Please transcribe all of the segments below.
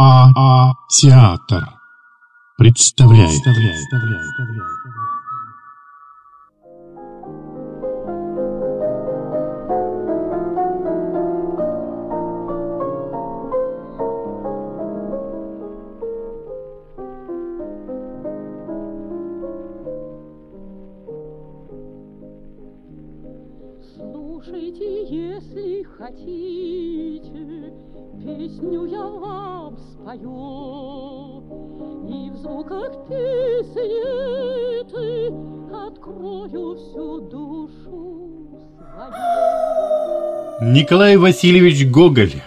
А, а театр представляет. представляет. Николай Васильевич Гоголь.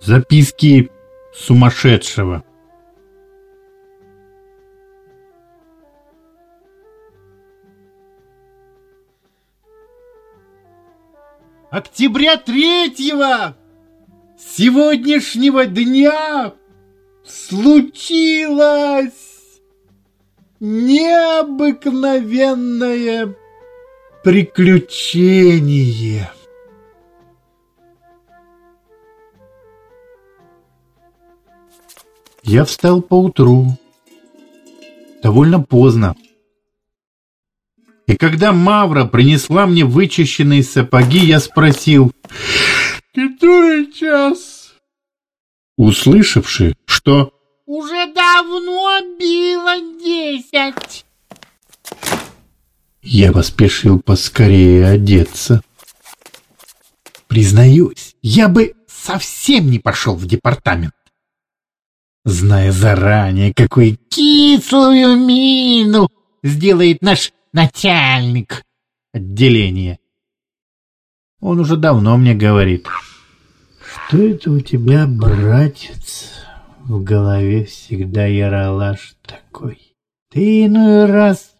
Записки сумасшедшего. Октября третьего сегодняшнего дня случилось необыкновенное приключение. Я встал поутру, довольно поздно. И когда Мавра принесла мне вычищенные сапоги, я спросил, «Который час?» Услышавши, что Уже давно било десять. Я поспешил поскорее одеться. Признаюсь, я бы совсем не пошел в департамент. Зная заранее, какую кислую мину сделает наш начальник отделения. Он уже давно мне говорит, что это у тебя, братец, в голове всегда яролаж такой. Ты иной раз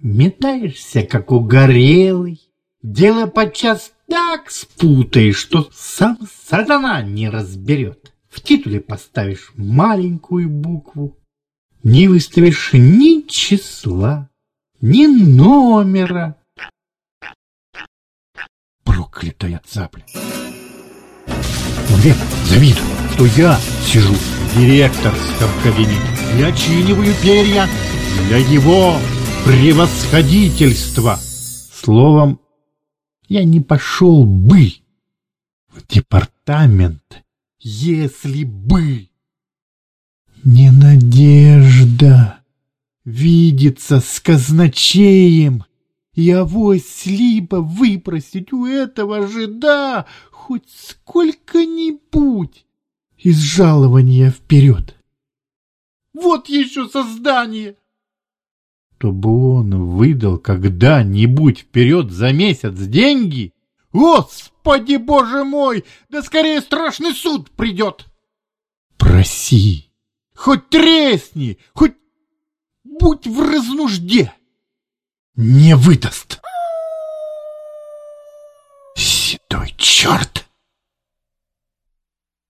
метаешься, как угорелый, дело подчас так спутаешь, что сам сатана не разберет. В титуле поставишь маленькую букву, не выставишь ни числа, ни номера. Проклятая цапля. Мне завидую, что я сижу в директорском кабинете и очиниваю перья для его превосходительства. Словом, я не пошел бы в департамент, если бы не надежда видеться с казначеем и авось либо выпросить у этого жида хоть сколько-нибудь из жалования вперед. Вот еще создание! Чтобы он выдал когда-нибудь вперед за месяц деньги? Господи, боже мой! Да скорее страшный суд придет! Проси, хоть тресни, хоть будь в разнужде. Не выдаст. Седой черт!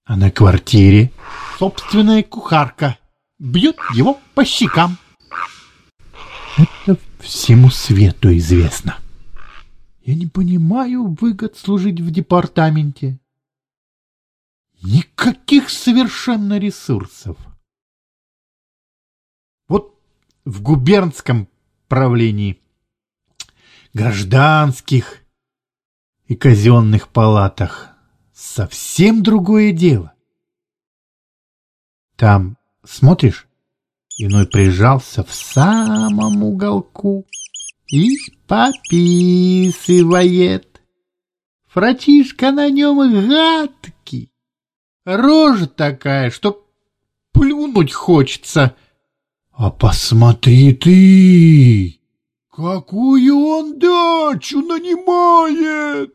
А на квартире собственная кухарка бьет его по щекам. Всему свету известно. Я не понимаю выгод служить в департаменте. Никаких совершенно ресурсов. Вот в губернском правлении, гражданских и казенных палатах совсем другое дело. Там, смотришь, иной прижался в самом уголку и пописывает. Фратишка на нем гадкий, рожа такая, что плюнуть хочется. А посмотри ты, какую он дачу нанимает!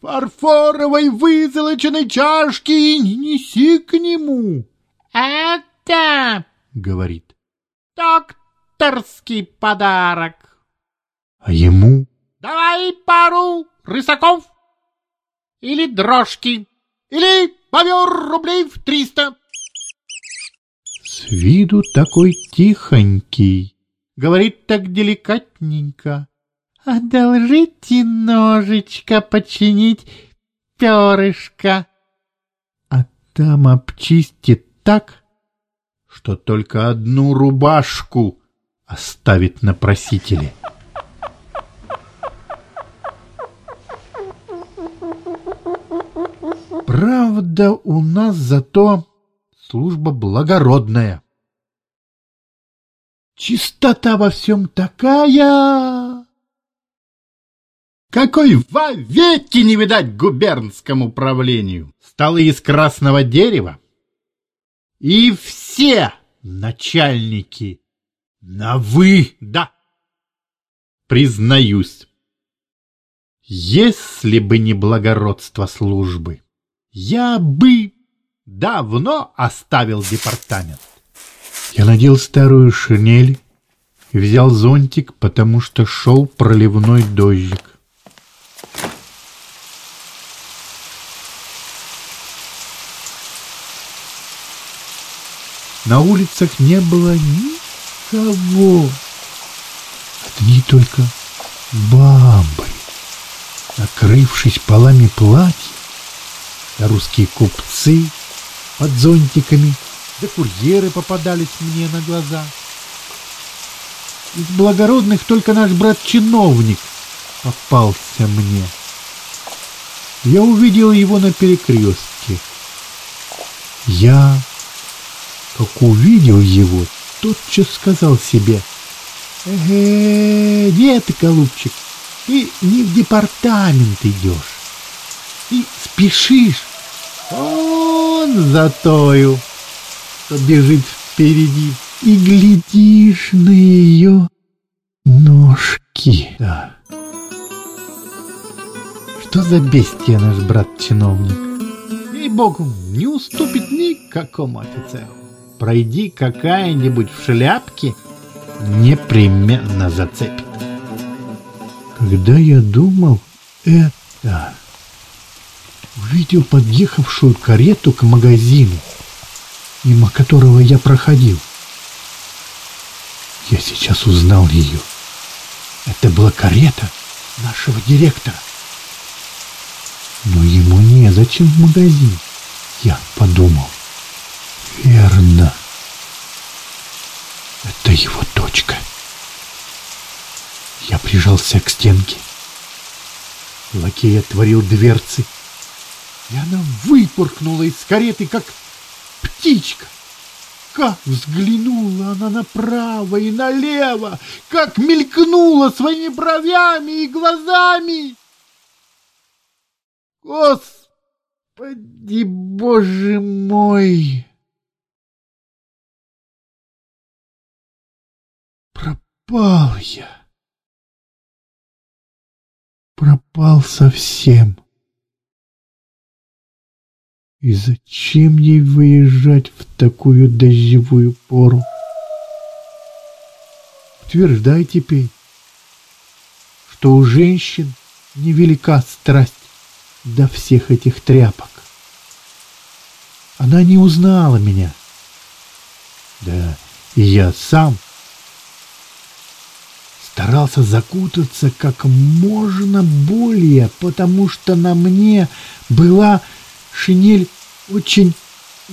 Фарфоровой вызолоченной чашки не неси к нему. Это, — говорит. докторский подарок. А ему Давай пару рысаков или дрожки, или бобер рублей в триста. с виду такой тихонький, говорит так деликатненько. Одолжите ножичка починить перышко. А там обчистит так, что только одну рубашку оставит на просителе. Правда, у нас зато служба благородная. Чистота во всем такая, какой вовеки не видать губернскому правлению. Столы из красного дерева, и все начальники на «вы», да, признаюсь. Если бы не благородство службы, я бы давно оставил департамент. Я надел старую шинель и взял зонтик, потому что шел проливной дождик. На улицах не было никого. Одни только бабы, накрывшись полами платья, да русские купцы под зонтиками, да курьеры попадались мне на глаза. Из благородных только наш брат-чиновник попался мне. Я увидел его на перекрестке. Я как увидел его, тотчас сказал себе, «Эге, нет, голубчик, ты не в департамент идешь, ты спешишь, он за тою, что бежит впереди, и глядишь на ее ножки». Да. Что за бестия наш брат-чиновник? Ей-богу, не уступит никакому офицеру пройди какая-нибудь в шляпке, непременно зацепит. Когда я думал это, увидел подъехавшую карету к магазину, мимо которого я проходил. Я сейчас узнал ее. Это была карета нашего директора. Но ему незачем в магазин, я подумал. Верно. Это его точка. Я прижался к стенке. Лакей отворил дверцы, и она выпорхнула из кареты, как птичка. Как взглянула она направо и налево, как мелькнула своими бровями и глазами. Господи, боже мой! Пропал я. Пропал совсем. И зачем ей выезжать в такую дождевую пору? Утверждай теперь, что у женщин невелика страсть до всех этих тряпок. Она не узнала меня. Да, и я сам старался закутаться как можно более, потому что на мне была шинель очень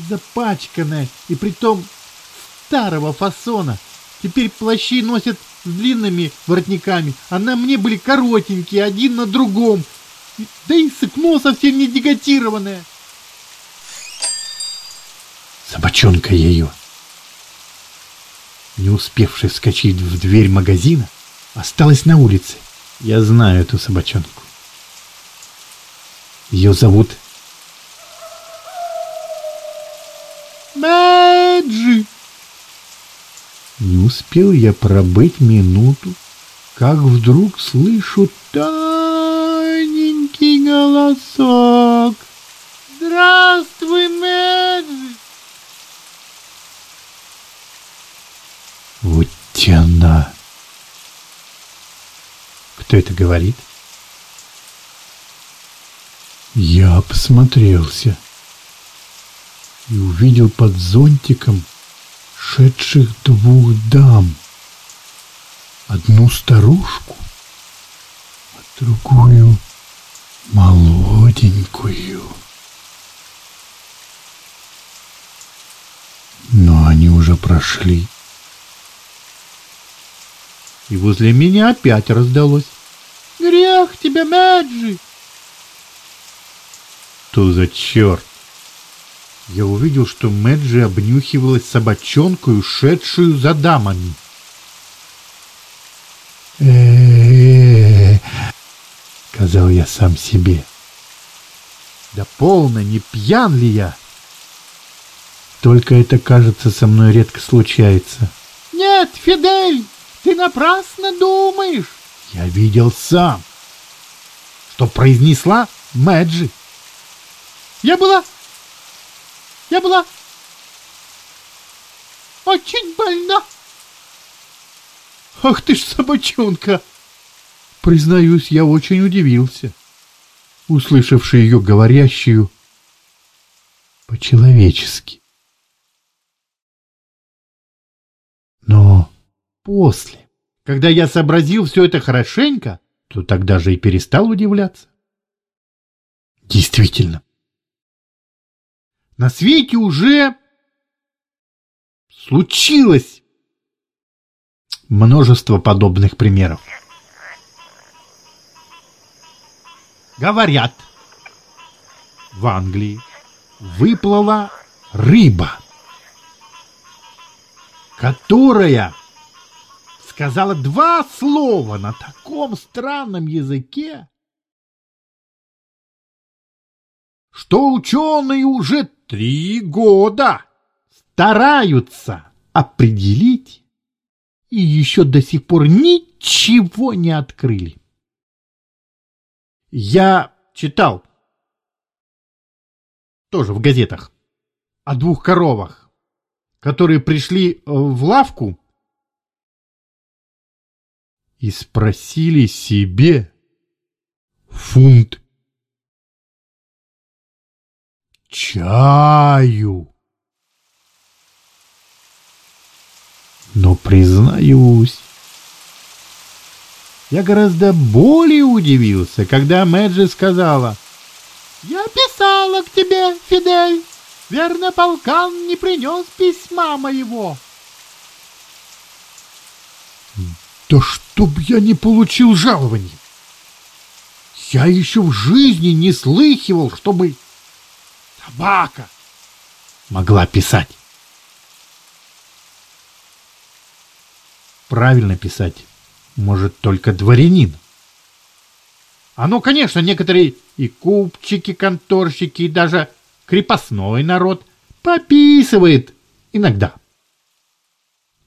запачканная и притом старого фасона. Теперь плащи носят с длинными воротниками, а на мне были коротенькие, один на другом. Да и сыкно совсем не деготированное. Собачонка ее, не успевшая вскочить в дверь магазина, осталась на улице. Я знаю эту собачонку. Ее зовут Мэджи. Не успел я пробыть минуту, как вдруг слышу тоненький голосок. Здравствуй, Мэджи. Вот она. Кто это говорит? Я посмотрелся и увидел под зонтиком шедших двух дам. Одну старушку, а другую молоденькую. Но они уже прошли. И возле меня опять раздалось. Грех тебе, Мэджи! Что за черт? Я увидел, что Мэджи обнюхивалась собачонкой, ушедшую за дамами. э сказал я сам себе. Да полно, не пьян ли я? Только это, кажется, со мной редко случается. Нет, Фидель, ты напрасно думаешь. Я видел сам, что произнесла Мэджи. Я была... Я была... Очень больна. Ах ты ж собачонка! Признаюсь, я очень удивился, услышавший ее говорящую по-человечески. Но после, когда я сообразил все это хорошенько, то тогда же и перестал удивляться. Действительно, на свете уже случилось множество подобных примеров. Говорят, в Англии выплыла рыба, которая сказала два слова на таком странном языке, что ученые уже три года стараются определить и еще до сих пор ничего не открыли. Я читал тоже в газетах о двух коровах, которые пришли в лавку и спросили себе фунт чаю. Но признаюсь, я гораздо более удивился, когда Мэджи сказала, «Я писала к тебе, Фидель, верно, полкан не принес письма моего». «Да чтоб я не получил жалований! Я еще в жизни не слыхивал, чтобы собака могла писать. Правильно писать может только дворянин. А ну, конечно, некоторые и купчики, конторщики, и даже крепостной народ пописывает иногда.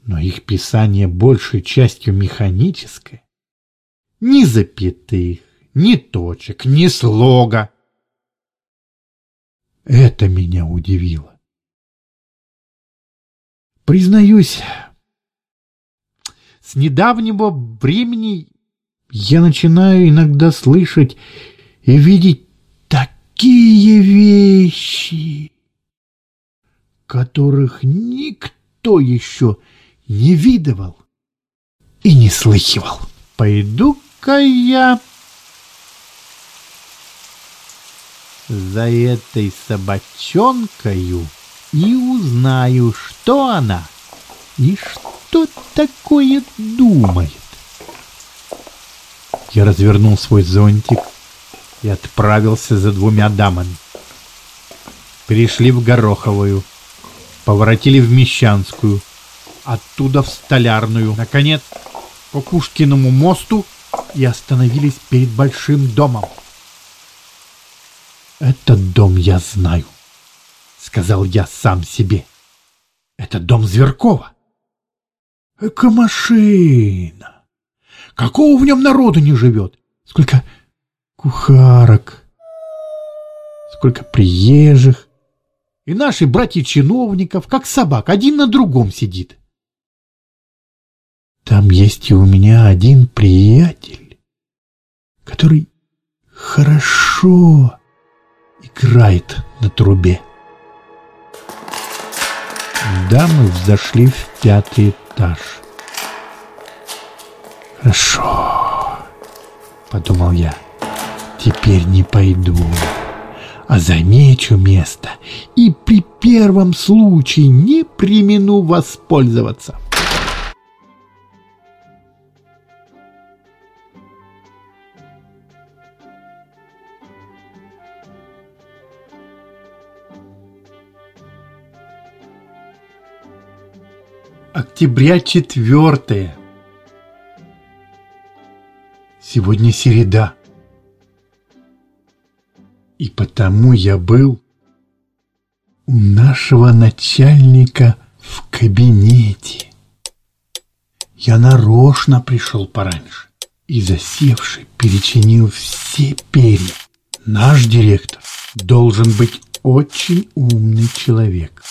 Но их писание большей частью механическое. Ни запятых, ни точек, ни слога. Это меня удивило. Признаюсь, с недавнего времени я начинаю иногда слышать и видеть такие вещи, которых никто еще не видывал и не слыхивал. Пойду-ка я за этой собачонкою и узнаю, что она и что такое думает. Я развернул свой зонтик и отправился за двумя дамами. Перешли в Гороховую, поворотили в Мещанскую, оттуда в Столярную, наконец, по Пушкиному мосту и остановились перед большим домом. «Этот дом я знаю», — сказал я сам себе. «Это дом Зверкова». «Эко-машина! Какого в нем народу не живет? Сколько кухарок, сколько приезжих, и наши братья-чиновников, как собак, один на другом сидит. Там есть и у меня один приятель, который хорошо играет на трубе. Да, мы взошли в пятый этаж. Хорошо, подумал я, теперь не пойду, а замечу место и при первом случае не примену воспользоваться. Октября четвертое. Сегодня середа. И потому я был у нашего начальника в кабинете. Я нарочно пришел пораньше и, засевший, перечинил все перья. Наш директор должен быть очень умный человек.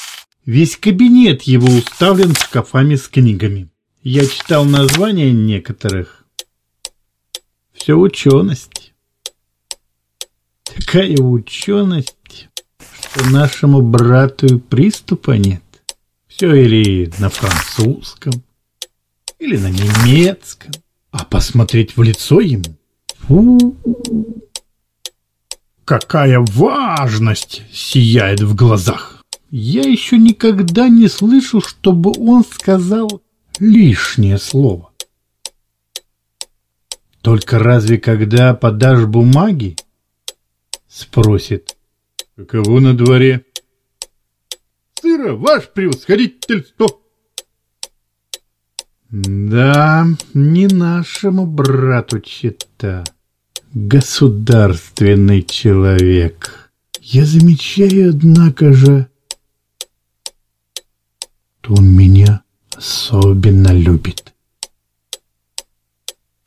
Весь кабинет его уставлен шкафами с книгами. Я читал названия некоторых. Все ученость. Такая ученость, что нашему брату и приступа нет. Все или на французском, или на немецком. А посмотреть в лицо ему? Фу! Какая важность сияет в глазах! Я еще никогда не слышал, чтобы он сказал лишнее слово. Только разве когда подашь бумаги, спросит, каково на дворе? Сыро, ваш превосходительство! Да, не нашему брату чита. Государственный человек. Я замечаю, однако же, что он меня особенно любит.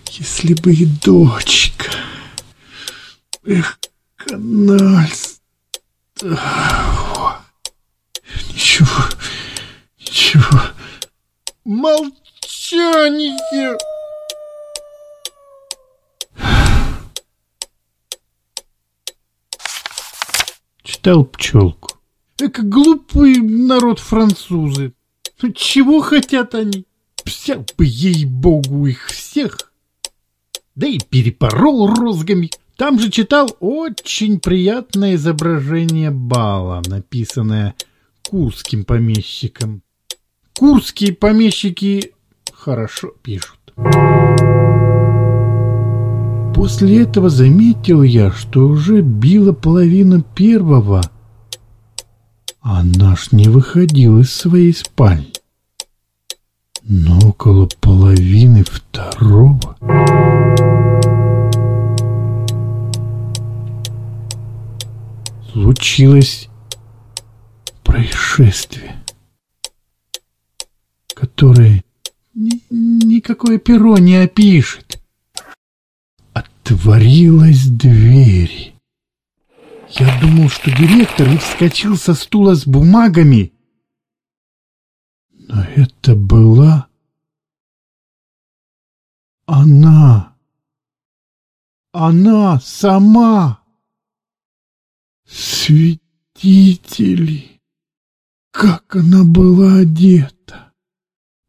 Если бы и дочка... Эх, канальство... Ничего, ничего. Молчание! Читал пчелку. Эка глупый народ французы. Чего хотят они? Взял бы ей-богу их всех. Да и перепорол розгами. Там же читал очень приятное изображение бала, написанное курским помещиком. Курские помещики хорошо пишут. После этого заметил я, что уже била половина первого — а наш не выходил из своей спальни. Но около половины второго... Случилось происшествие, которое ни никакое перо не опишет. Отворилась дверь. Я думал, что директор вскочил со стула с бумагами. Но это была она. Она сама. Свидетели. Как она была одета.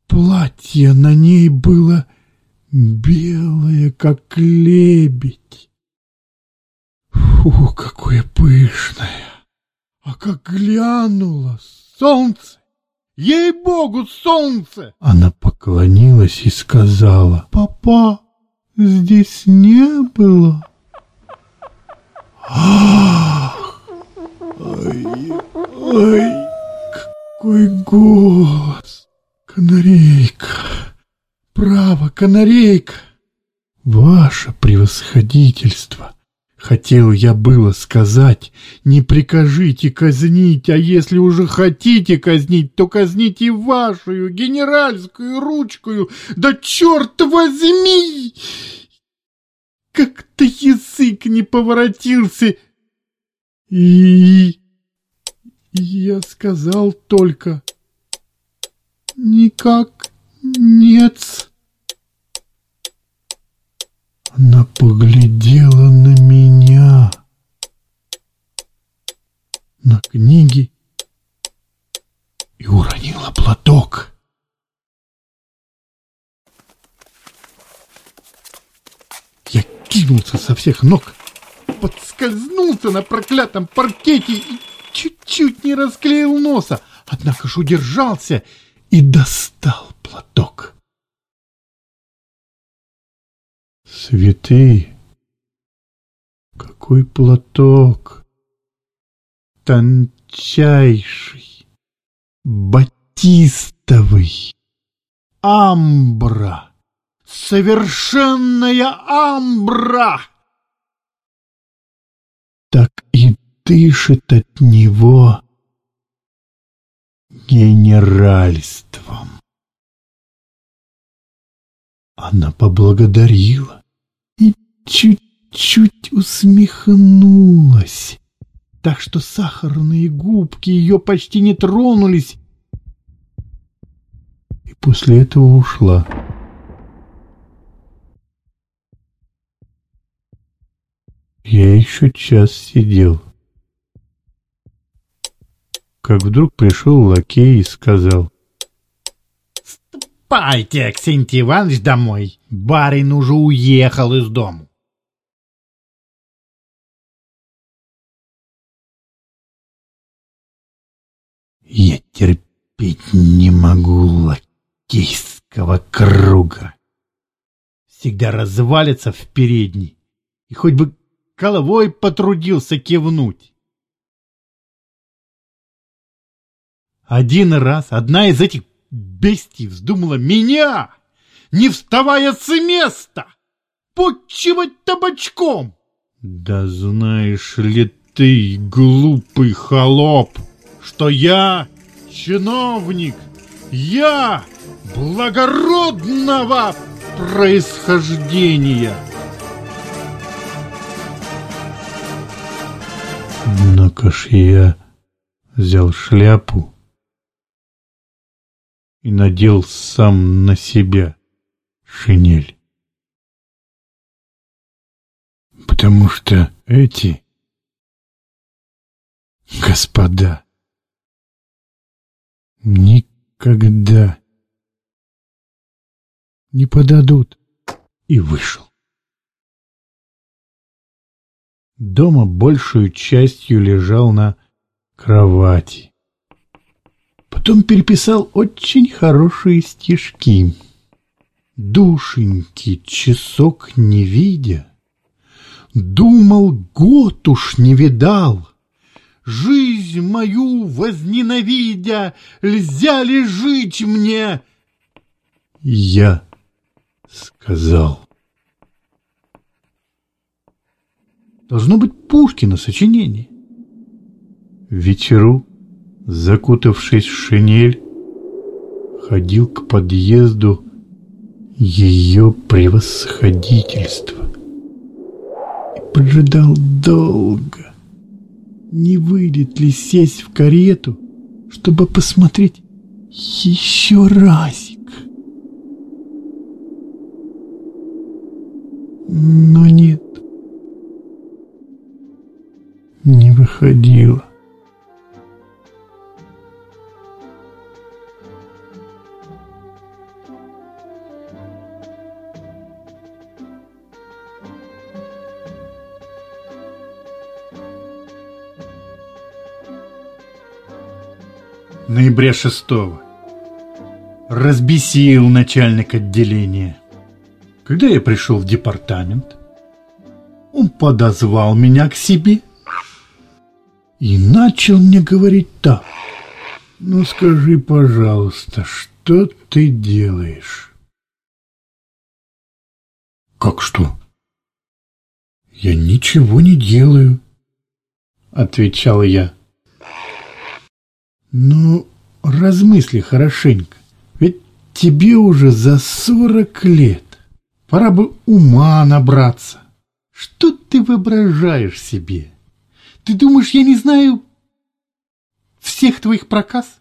Платье на ней было белое, как лебедь. Фу, какое пышное! А как глянуло солнце! Ей-богу, солнце! Она поклонилась и сказала, «Папа, здесь не было». Ах! Ай, ай, какой голос! Канарейка! Право, канарейка! Ваше превосходительство! Хотел я было сказать, не прикажите казнить, а если уже хотите казнить, то казните вашу генеральскую ручкую, да черт возьми! Как-то язык не поворотился, и... Я сказал только «Никак нет». Она поглядела на меня, на книги и уронила платок. Я кинулся со всех ног, подскользнулся на проклятом паркете и чуть-чуть не расклеил носа, однако ж удержался и достал платок. Святые, какой платок! Тончайший, батистовый, амбра, совершенная амбра! Так и дышит от него генеральством. Она поблагодарила чуть-чуть усмехнулась, так что сахарные губки ее почти не тронулись, и после этого ушла. Я еще час сидел как вдруг пришел лакей и сказал. «Ступайте, Аксентий Иванович, домой. Барин уже уехал из дому». Я терпеть не могу лакейского круга. Всегда развалится в передней, и хоть бы головой потрудился кивнуть. Один раз одна из этих бестий вздумала меня, не вставая с места, подчивать табачком. Да знаешь ли ты, глупый холоп, что я чиновник, я благородного происхождения. Однако ж я взял шляпу и надел сам на себя шинель. Потому что эти господа никогда не подадут и вышел. Дома большую частью лежал на кровати. Потом переписал очень хорошие стишки. Душеньки, часок не видя, Думал, год уж не видал. Жизнь мою возненавидя, Льзя ли жить мне? Я сказал. Должно быть Пушкина сочинение. Вечеру закутавшись в шинель, ходил к подъезду ее превосходительства и поджидал долго, не выйдет ли сесть в карету, чтобы посмотреть еще разик. Но нет, не выходила. Ноября 6 разбесил начальник отделения. Когда я пришел в департамент, он подозвал меня к себе и начал мне говорить так. Ну скажи, пожалуйста, что ты делаешь? Как что? Я ничего не делаю, отвечал я. Ну, размысли хорошенько. Ведь тебе уже за сорок лет. Пора бы ума набраться. Что ты воображаешь себе? Ты думаешь, я не знаю всех твоих проказ?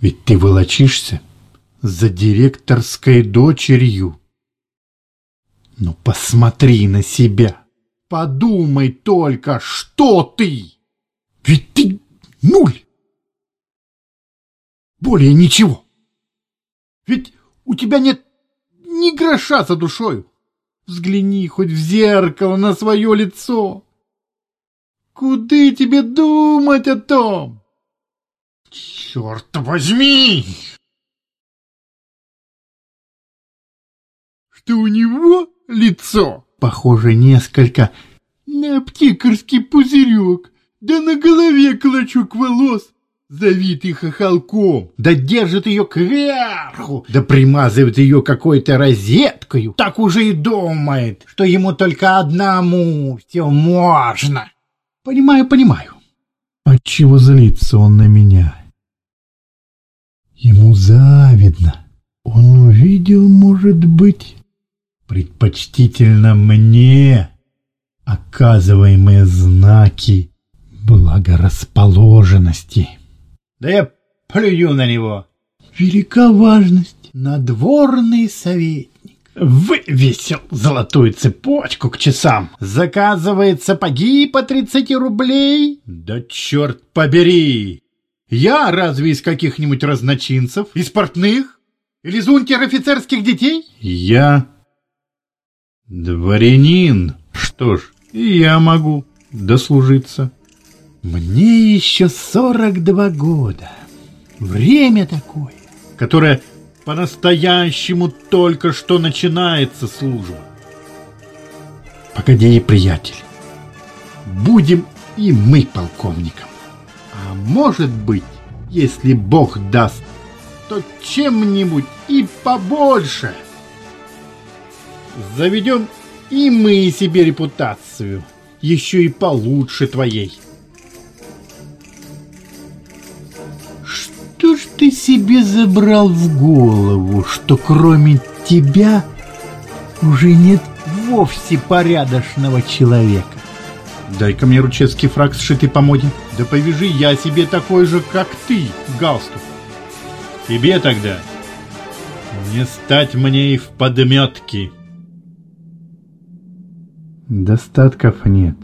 Ведь ты волочишься за директорской дочерью. Ну, посмотри на себя. Подумай только, что ты. Ведь ты Нуль! Более ничего. Ведь у тебя нет ни гроша за душою. Взгляни хоть в зеркало на свое лицо. Куды тебе думать о том? Черт возьми! Что у него лицо похоже несколько на аптекарский пузырек, да на голове клочок волос, завитый хохолком, да держит ее кверху, да примазывает ее какой-то розеткой, так уже и думает, что ему только одному все можно. Понимаю, понимаю. Отчего злится он на меня? Ему завидно. Он увидел, может быть, предпочтительно мне оказываемые знаки благорасположенности. Да я плюю на него. Велика важность. Надворный советник. Вывесил золотую цепочку к часам. Заказывает сапоги по 30 рублей. Да черт побери! Я разве из каких-нибудь разночинцев? Из портных? Или из унтер-офицерских детей? Я дворянин. Что ж, и я могу дослужиться. Мне еще 42 года. Время такое, которое по-настоящему только что начинается служба. Погоди, приятель, будем и мы полковником. А может быть, если Бог даст, то чем-нибудь и побольше. Заведем и мы себе репутацию, еще и получше твоей. Что ж ты себе забрал в голову, что кроме тебя уже нет вовсе порядочного человека? Дай-ка мне ручецкий фраг, сшитый по моде. Да повяжи я себе такой же, как ты, галстук. Тебе тогда не стать мне и в подметки. Достатков нет.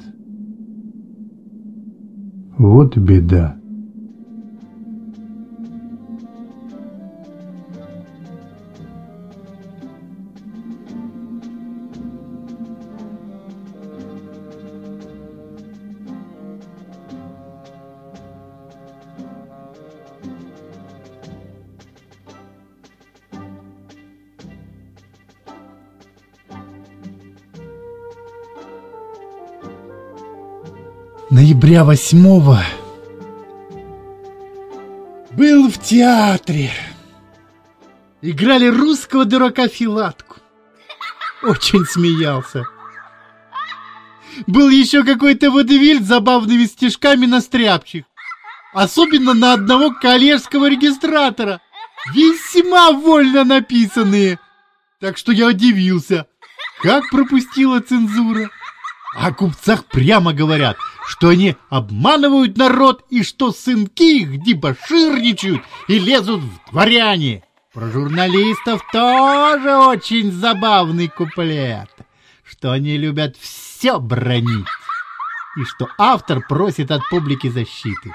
Вот беда. Ноября восьмого был в театре. Играли русского дурака Филатку. Очень смеялся. Был еще какой-то водевиль с забавными стишками на стряпчих. Особенно на одного коллежского регистратора. Весьма вольно написанные. Так что я удивился, как пропустила цензура. О купцах прямо говорят, что они обманывают народ и что сынки их дебоширничают и лезут в дворяне. Про журналистов тоже очень забавный куплет, что они любят все бронить и что автор просит от публики защиты.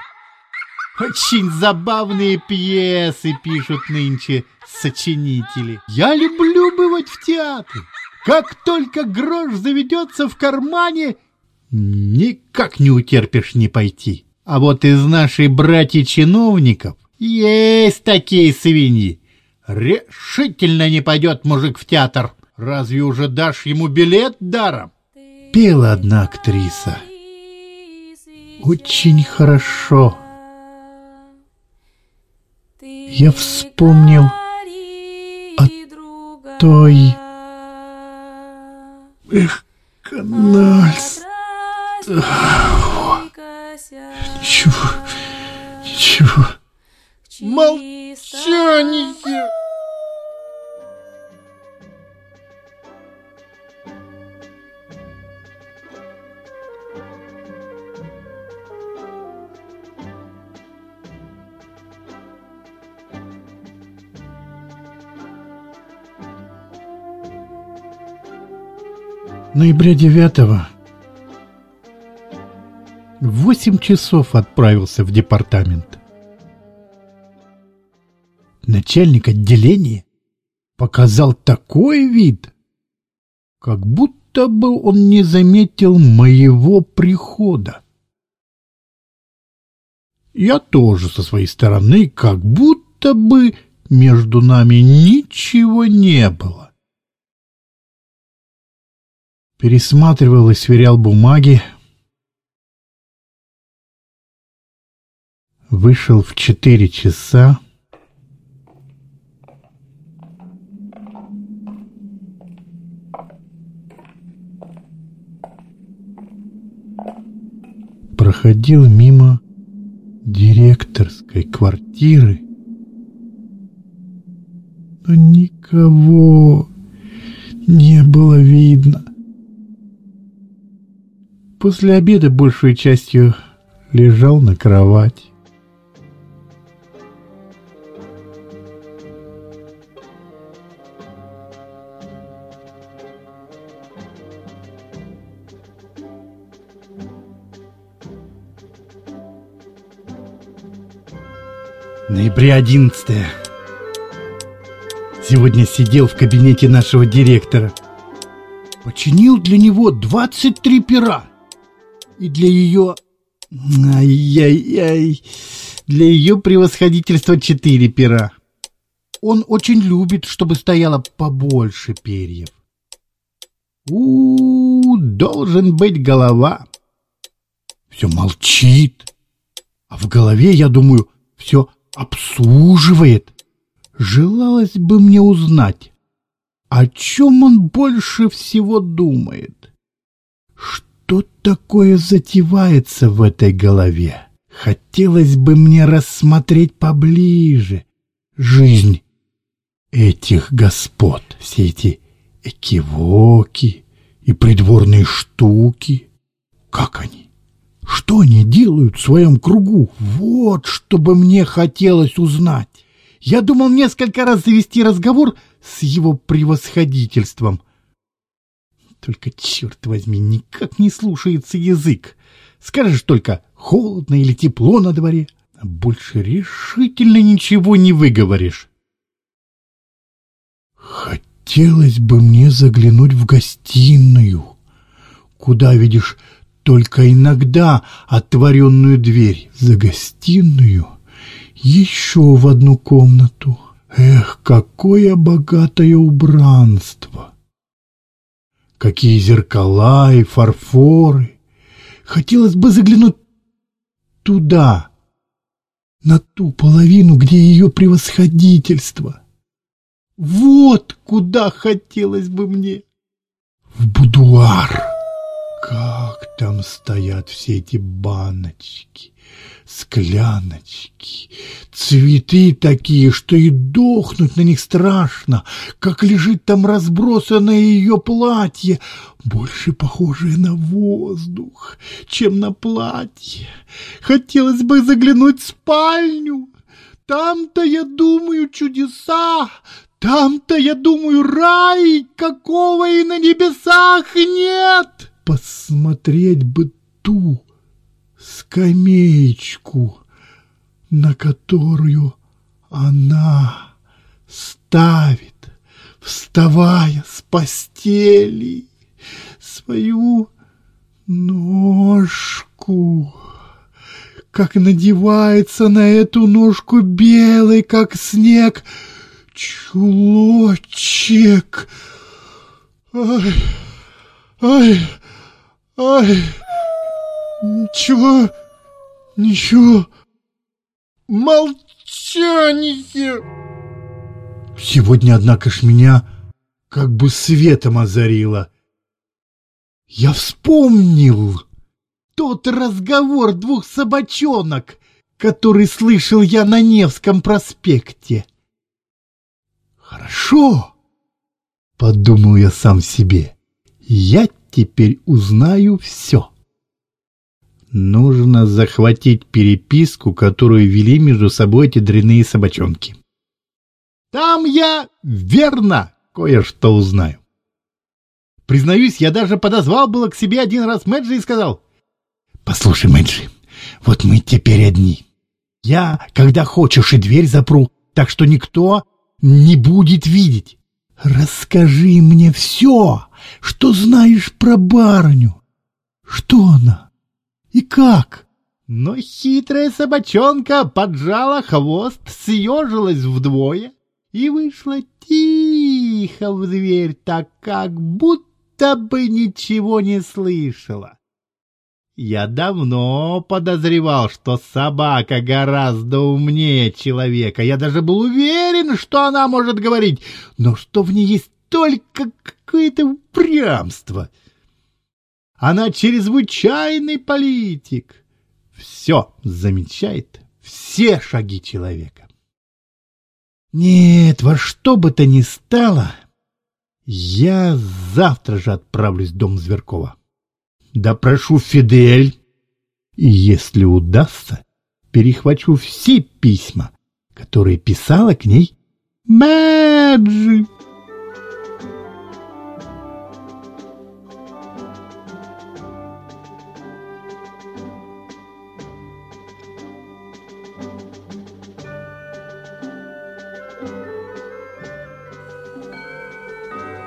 Очень забавные пьесы пишут нынче сочинители. Я люблю бывать в театре. Как только грош заведется в кармане, никак не утерпишь не пойти. А вот из нашей братьев-чиновников есть такие свиньи. Решительно не пойдет мужик в театр. Разве уже дашь ему билет даром? Пела одна актриса. Очень хорошо. Я вспомнил о той... Эх, канальс. Ничего, ничего. Молчание. ноября девятого в восемь часов отправился в департамент. Начальник отделения показал такой вид, как будто бы он не заметил моего прихода. Я тоже со своей стороны, как будто бы между нами ничего не было. Пересматривал и сверял бумаги. Вышел в четыре часа. Проходил мимо директорской квартиры, но никого не было видно. После обеда большей частью лежал на кровати. Ноября 11 Сегодня сидел в кабинете нашего директора. Починил для него 23 пера. И для ее... Ай-яй-яй... Для ее превосходительства 4 пера. Он очень любит, чтобы стояло побольше перьев. У, -у, -у должен быть голова. Все молчит. А в голове, я думаю, все обслуживает. Желалось бы мне узнать, о чем он больше всего думает. Что такое затевается в этой голове? Хотелось бы мне рассмотреть поближе жизнь этих господ, все эти экивоки и придворные штуки. Как они? Что они делают в своем кругу? Вот что бы мне хотелось узнать. Я думал несколько раз завести разговор с его превосходительством. Только, черт возьми, никак не слушается язык. Скажешь только холодно или тепло на дворе, а больше решительно ничего не выговоришь. Хотелось бы мне заглянуть в гостиную, куда, видишь, только иногда отворенную дверь за гостиную еще в одну комнату. Эх, какое богатое убранство! Какие зеркала и фарфоры! Хотелось бы заглянуть туда, на ту половину, где ее превосходительство. Вот куда хотелось бы мне. В будуар. Как там стоят все эти баночки, скляночки, цветы такие, что и дохнуть на них страшно, как лежит там разбросанное ее платье, больше похожее на воздух, чем на платье. Хотелось бы заглянуть в спальню. Там-то, я думаю, чудеса, там-то, я думаю, рай, какого и на небесах нет посмотреть бы ту скамеечку, на которую она ставит, вставая с постели, свою ножку, как надевается на эту ножку белый, как снег, чулочек. Ай, ай, Ай, ничего, ничего. Молчание. Сегодня, однако ж, меня как бы светом озарило. Я вспомнил тот разговор двух собачонок, который слышал я на Невском проспекте. Хорошо, подумал я сам себе. Я теперь узнаю все. Нужно захватить переписку, которую вели между собой эти дряные собачонки. Там я, верно, кое-что узнаю. Признаюсь, я даже подозвал было к себе один раз Мэджи и сказал, «Послушай, Мэджи, вот мы теперь одни. Я, когда хочешь, и дверь запру, так что никто не будет видеть. Расскажи мне все, что знаешь про барыню. Что она? И как? Но хитрая собачонка поджала хвост, съежилась вдвое и вышла тихо в дверь, так как будто бы ничего не слышала. Я давно подозревал, что собака гораздо умнее человека. Я даже был уверен, что она может говорить, но что в ней есть только какое-то упрямство. Она чрезвычайный политик. Все замечает, все шаги человека. Нет, во что бы то ни стало, я завтра же отправлюсь в дом Зверкова допрошу Фидель, и, если удастся, перехвачу все письма, которые писала к ней Мэджи.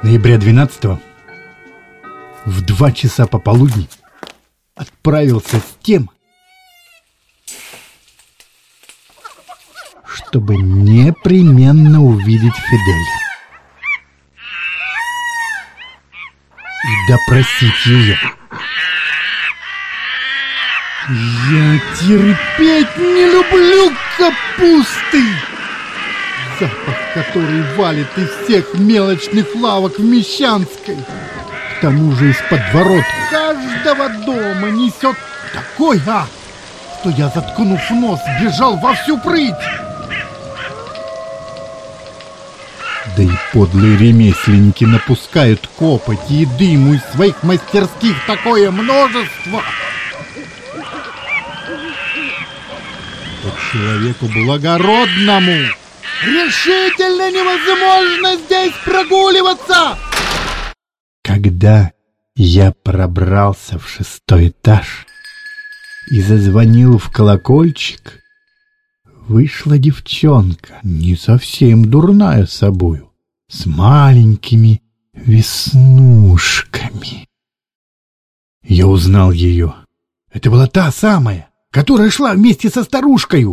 Ноября 12 -го в два часа пополудни отправился с тем, чтобы непременно увидеть Фидель и допросить ее. Я терпеть не люблю капусты, запах которой валит из всех мелочных лавок в Мещанской. К тому же из-под ворот каждого дома несет такой а, что я, заткнув нос, бежал во всю прыть. Да и подлые ремесленники напускают копоть и дыму из своих мастерских такое множество. Человеку благородному решительно невозможно здесь прогуливаться! Когда я пробрался в шестой этаж и зазвонил в колокольчик, вышла девчонка, не совсем дурная собою, с маленькими веснушками. Я узнал ее. Это была та самая, которая шла вместе со старушкой.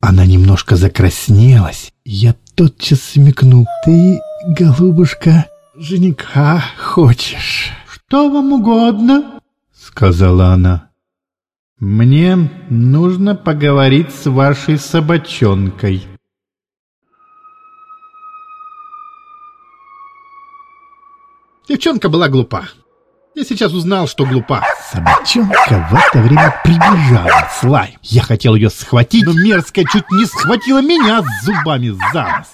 Она немножко закраснелась, я тотчас смекнул. Ты, голубушка, жениха хочешь. Что вам угодно? Сказала она. Мне нужно поговорить с вашей собачонкой. Девчонка была глупа. Я сейчас узнал, что глупа. Собачонка в это время прибежала с лаем. Я хотел ее схватить, но мерзкая чуть не схватила меня зубами за нос.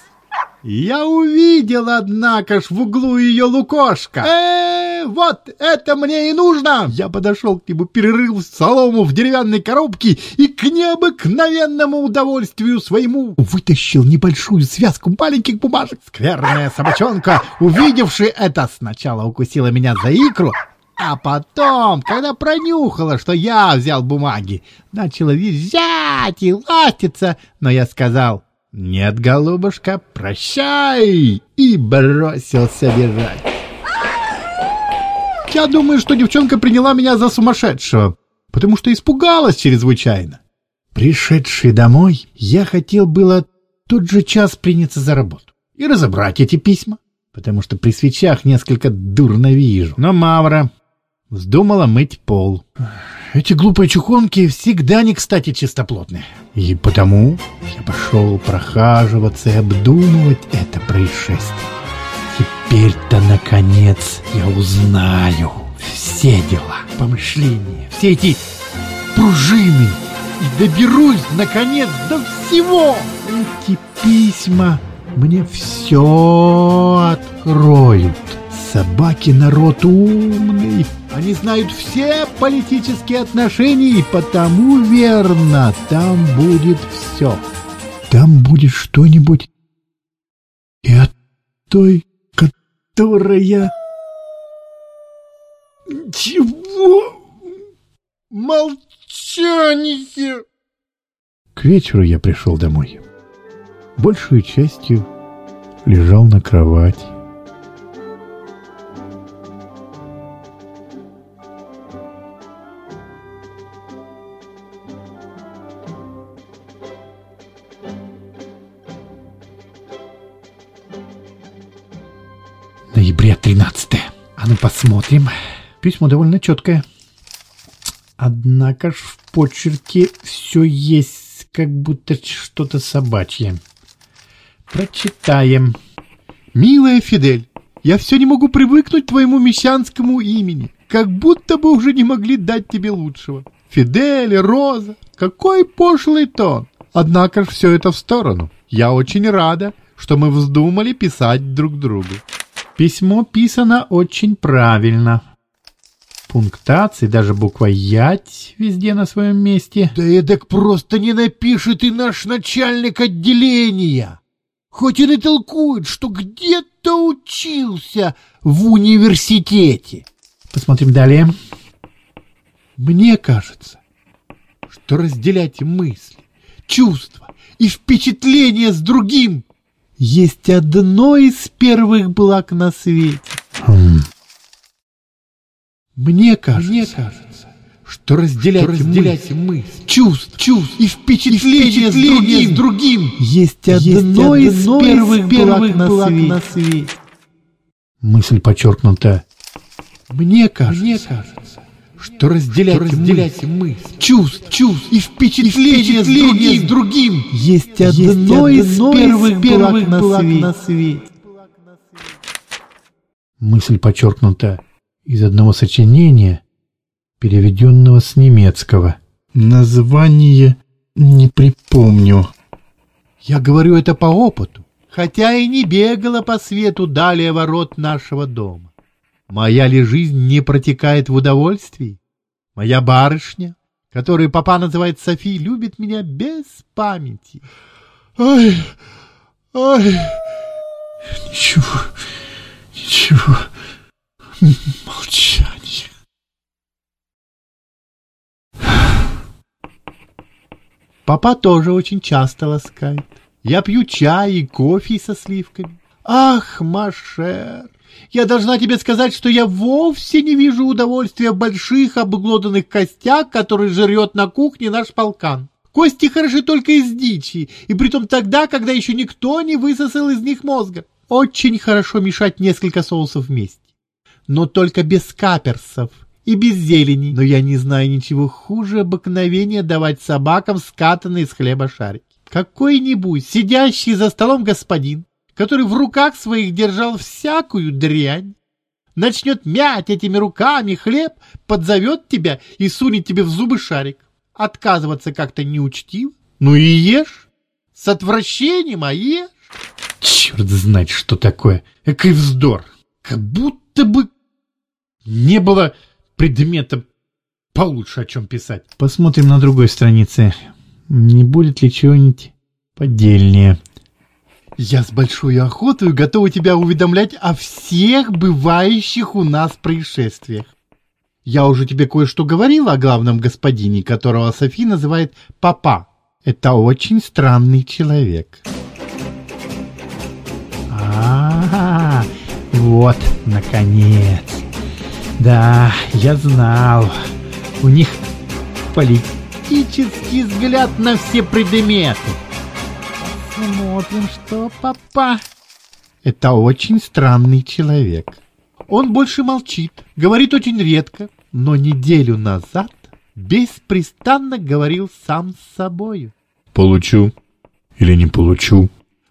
Я увидел, однако ж, в углу ее лукошка. э вот это мне и нужно! Я подошел к нему, перерыл солому в деревянной коробке и к необыкновенному удовольствию своему вытащил небольшую связку маленьких бумажек. Скверная собачонка, увидевши это, сначала укусила меня за икру, а потом, когда пронюхала, что я взял бумаги, начала визжать и ластиться, но я сказал «Нет, голубушка, прощай!» и бросился бежать. Я думаю, что девчонка приняла меня за сумасшедшего, потому что испугалась чрезвычайно. Пришедший домой, я хотел было тот же час приняться за работу и разобрать эти письма, потому что при свечах несколько дурно вижу. Но Мавра вздумала мыть пол. Эти глупые чухонки всегда не кстати чистоплотны. И потому я пошел прохаживаться и обдумывать это происшествие. Теперь-то, наконец, я узнаю все дела, помышления, все эти пружины и доберусь, наконец, до всего. Эти письма мне все откроют. Собаки народ умный, они знают все политические отношения, и потому верно, там будет все. Там будет что-нибудь и от той, которая... Чего? Молчание! К вечеру я пришел домой. Большую частью лежал на кровати. Ноября 13 А ну посмотрим. Письмо довольно четкое. Однако ж в почерке все есть, как будто что-то собачье. Прочитаем. Милая Фидель, я все не могу привыкнуть к твоему мещанскому имени. Как будто бы уже не могли дать тебе лучшего. Фидель, Роза, какой пошлый тон. Однако ж все это в сторону. Я очень рада, что мы вздумали писать друг другу. Письмо писано очень правильно. Пунктации, даже буква «ять» везде на своем месте. Да эдак просто не напишет и наш начальник отделения. Хоть и не толкует, что где-то учился в университете. Посмотрим далее. Мне кажется, что разделять мысли, чувства и впечатления с другим есть одно из первых благ на свете. Хм. Мне кажется, Мне кажется что разделять, что разделять мысль, чувств, чувств и впечатления с, другим, с другим есть одно, есть одно из первых, первых благ, благ на, свете. Мысль подчеркнута. Мне кажется, Мне кажется что разделять, что разделять мысль, чувств, чувств и впечатления, и впечатления с, другим, с другим есть одно, есть из первых, первых благ, благ на свете. Мысль подчеркнута из одного сочинения, переведенного с немецкого. Название не припомню. Я говорю это по опыту, хотя и не бегала по свету далее ворот нашего дома. Моя ли жизнь не протекает в удовольствии? Моя барышня, которую папа называет Софи, любит меня без памяти. Ой, ой, ничего, ничего, молчание. Папа тоже очень часто ласкает. Я пью чай и кофе со сливками. Ах, Машер, я должна тебе сказать, что я вовсе не вижу удовольствия в больших обглоданных костях, которые жрет на кухне наш полкан. Кости хороши только из дичи, и притом тогда, когда еще никто не высосал из них мозга. Очень хорошо мешать несколько соусов вместе. Но только без каперсов и без зелени. Но я не знаю ничего хуже обыкновения давать собакам скатанные из хлеба шарики. Какой-нибудь сидящий за столом господин который в руках своих держал всякую дрянь, начнет мять этими руками хлеб, подзовет тебя и сунет тебе в зубы шарик. Отказываться как-то неучтив. Ну и ешь. С отвращением, а ешь. Черт знает, что такое. Экой вздор. Как будто бы не было предмета получше о чем писать. Посмотрим на другой странице. Не будет ли чего-нибудь подельнее. Я с большой охотой готова тебя уведомлять о всех бывающих у нас происшествиях. Я уже тебе кое-что говорила о главном господине, которого Софи называет папа. Это очень странный человек. А, -а, -а вот, наконец. Да, я знал. У них политический взгляд на все предметы. Смотрим, что папа. Это очень странный человек. Он больше молчит, говорит очень редко, но неделю назад беспрестанно говорил сам с собою. Получу или не получу.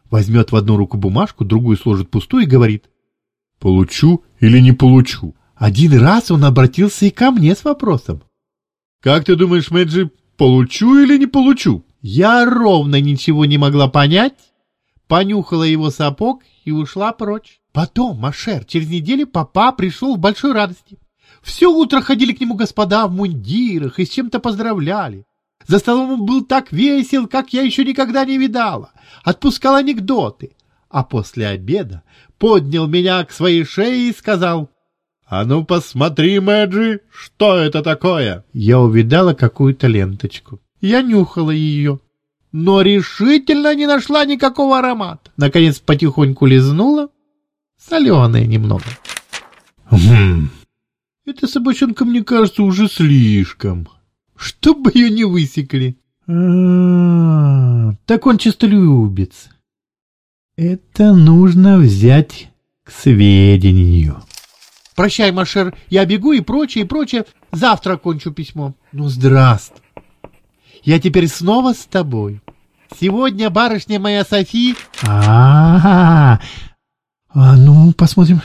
Возьмет в одну руку бумажку, другую сложит пустую и говорит. Получу или не получу. Один раз он обратился и ко мне с вопросом. Как ты думаешь, Мэджи, получу или не получу? Я ровно ничего не могла понять, понюхала его сапог и ушла прочь. Потом, Машер, через неделю папа пришел в большой радости. Все утро ходили к нему господа в мундирах и с чем-то поздравляли. За столом он был так весел, как я еще никогда не видала. Отпускал анекдоты. А после обеда поднял меня к своей шее и сказал, «А ну посмотри, Мэджи, что это такое?» Я увидала какую-то ленточку. Я нюхала ее, но решительно не нашла никакого аромата. Наконец потихоньку лизнула, соленая немного. Хм. Эта собачонка, мне кажется, уже слишком. Чтобы ее не высекли. А, -а, -а так он честолюбец. Это нужно взять к сведению. Прощай, Машер, я бегу и прочее, и прочее. Завтра кончу письмо. Ну, здравствуй. Я теперь снова с тобой. Сегодня барышня моя Софи... А, -а, -а, а ну, посмотрим,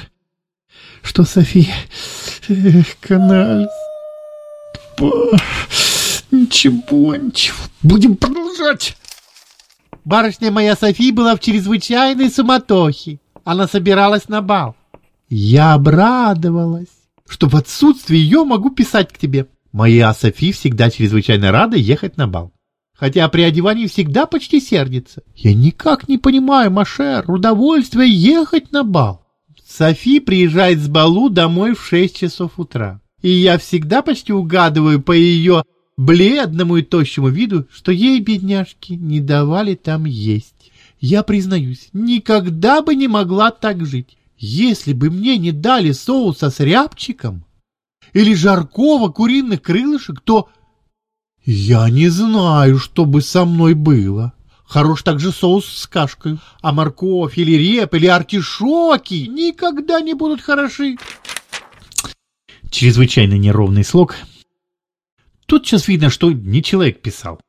что Софи... Эх, канальс. Ничего, ничего. Будем продолжать. Барышня моя Софи была в чрезвычайной суматохе. Она собиралась на бал. Я обрадовалась, что в отсутствие ее могу писать к тебе. Моя Софи всегда чрезвычайно рада ехать на бал. Хотя при одевании всегда почти сердится. Я никак не понимаю, Машер, удовольствие ехать на бал. Софи приезжает с балу домой в шесть часов утра. И я всегда почти угадываю по ее бледному и тощему виду, что ей, бедняжки, не давали там есть. Я признаюсь, никогда бы не могла так жить. Если бы мне не дали соуса с рябчиком или жаркого куриных крылышек, то я не знаю, что бы со мной было. Хорош также соус с кашкой, а морковь или реп или артишоки никогда не будут хороши. Чрезвычайно неровный слог. Тут сейчас видно, что не человек писал.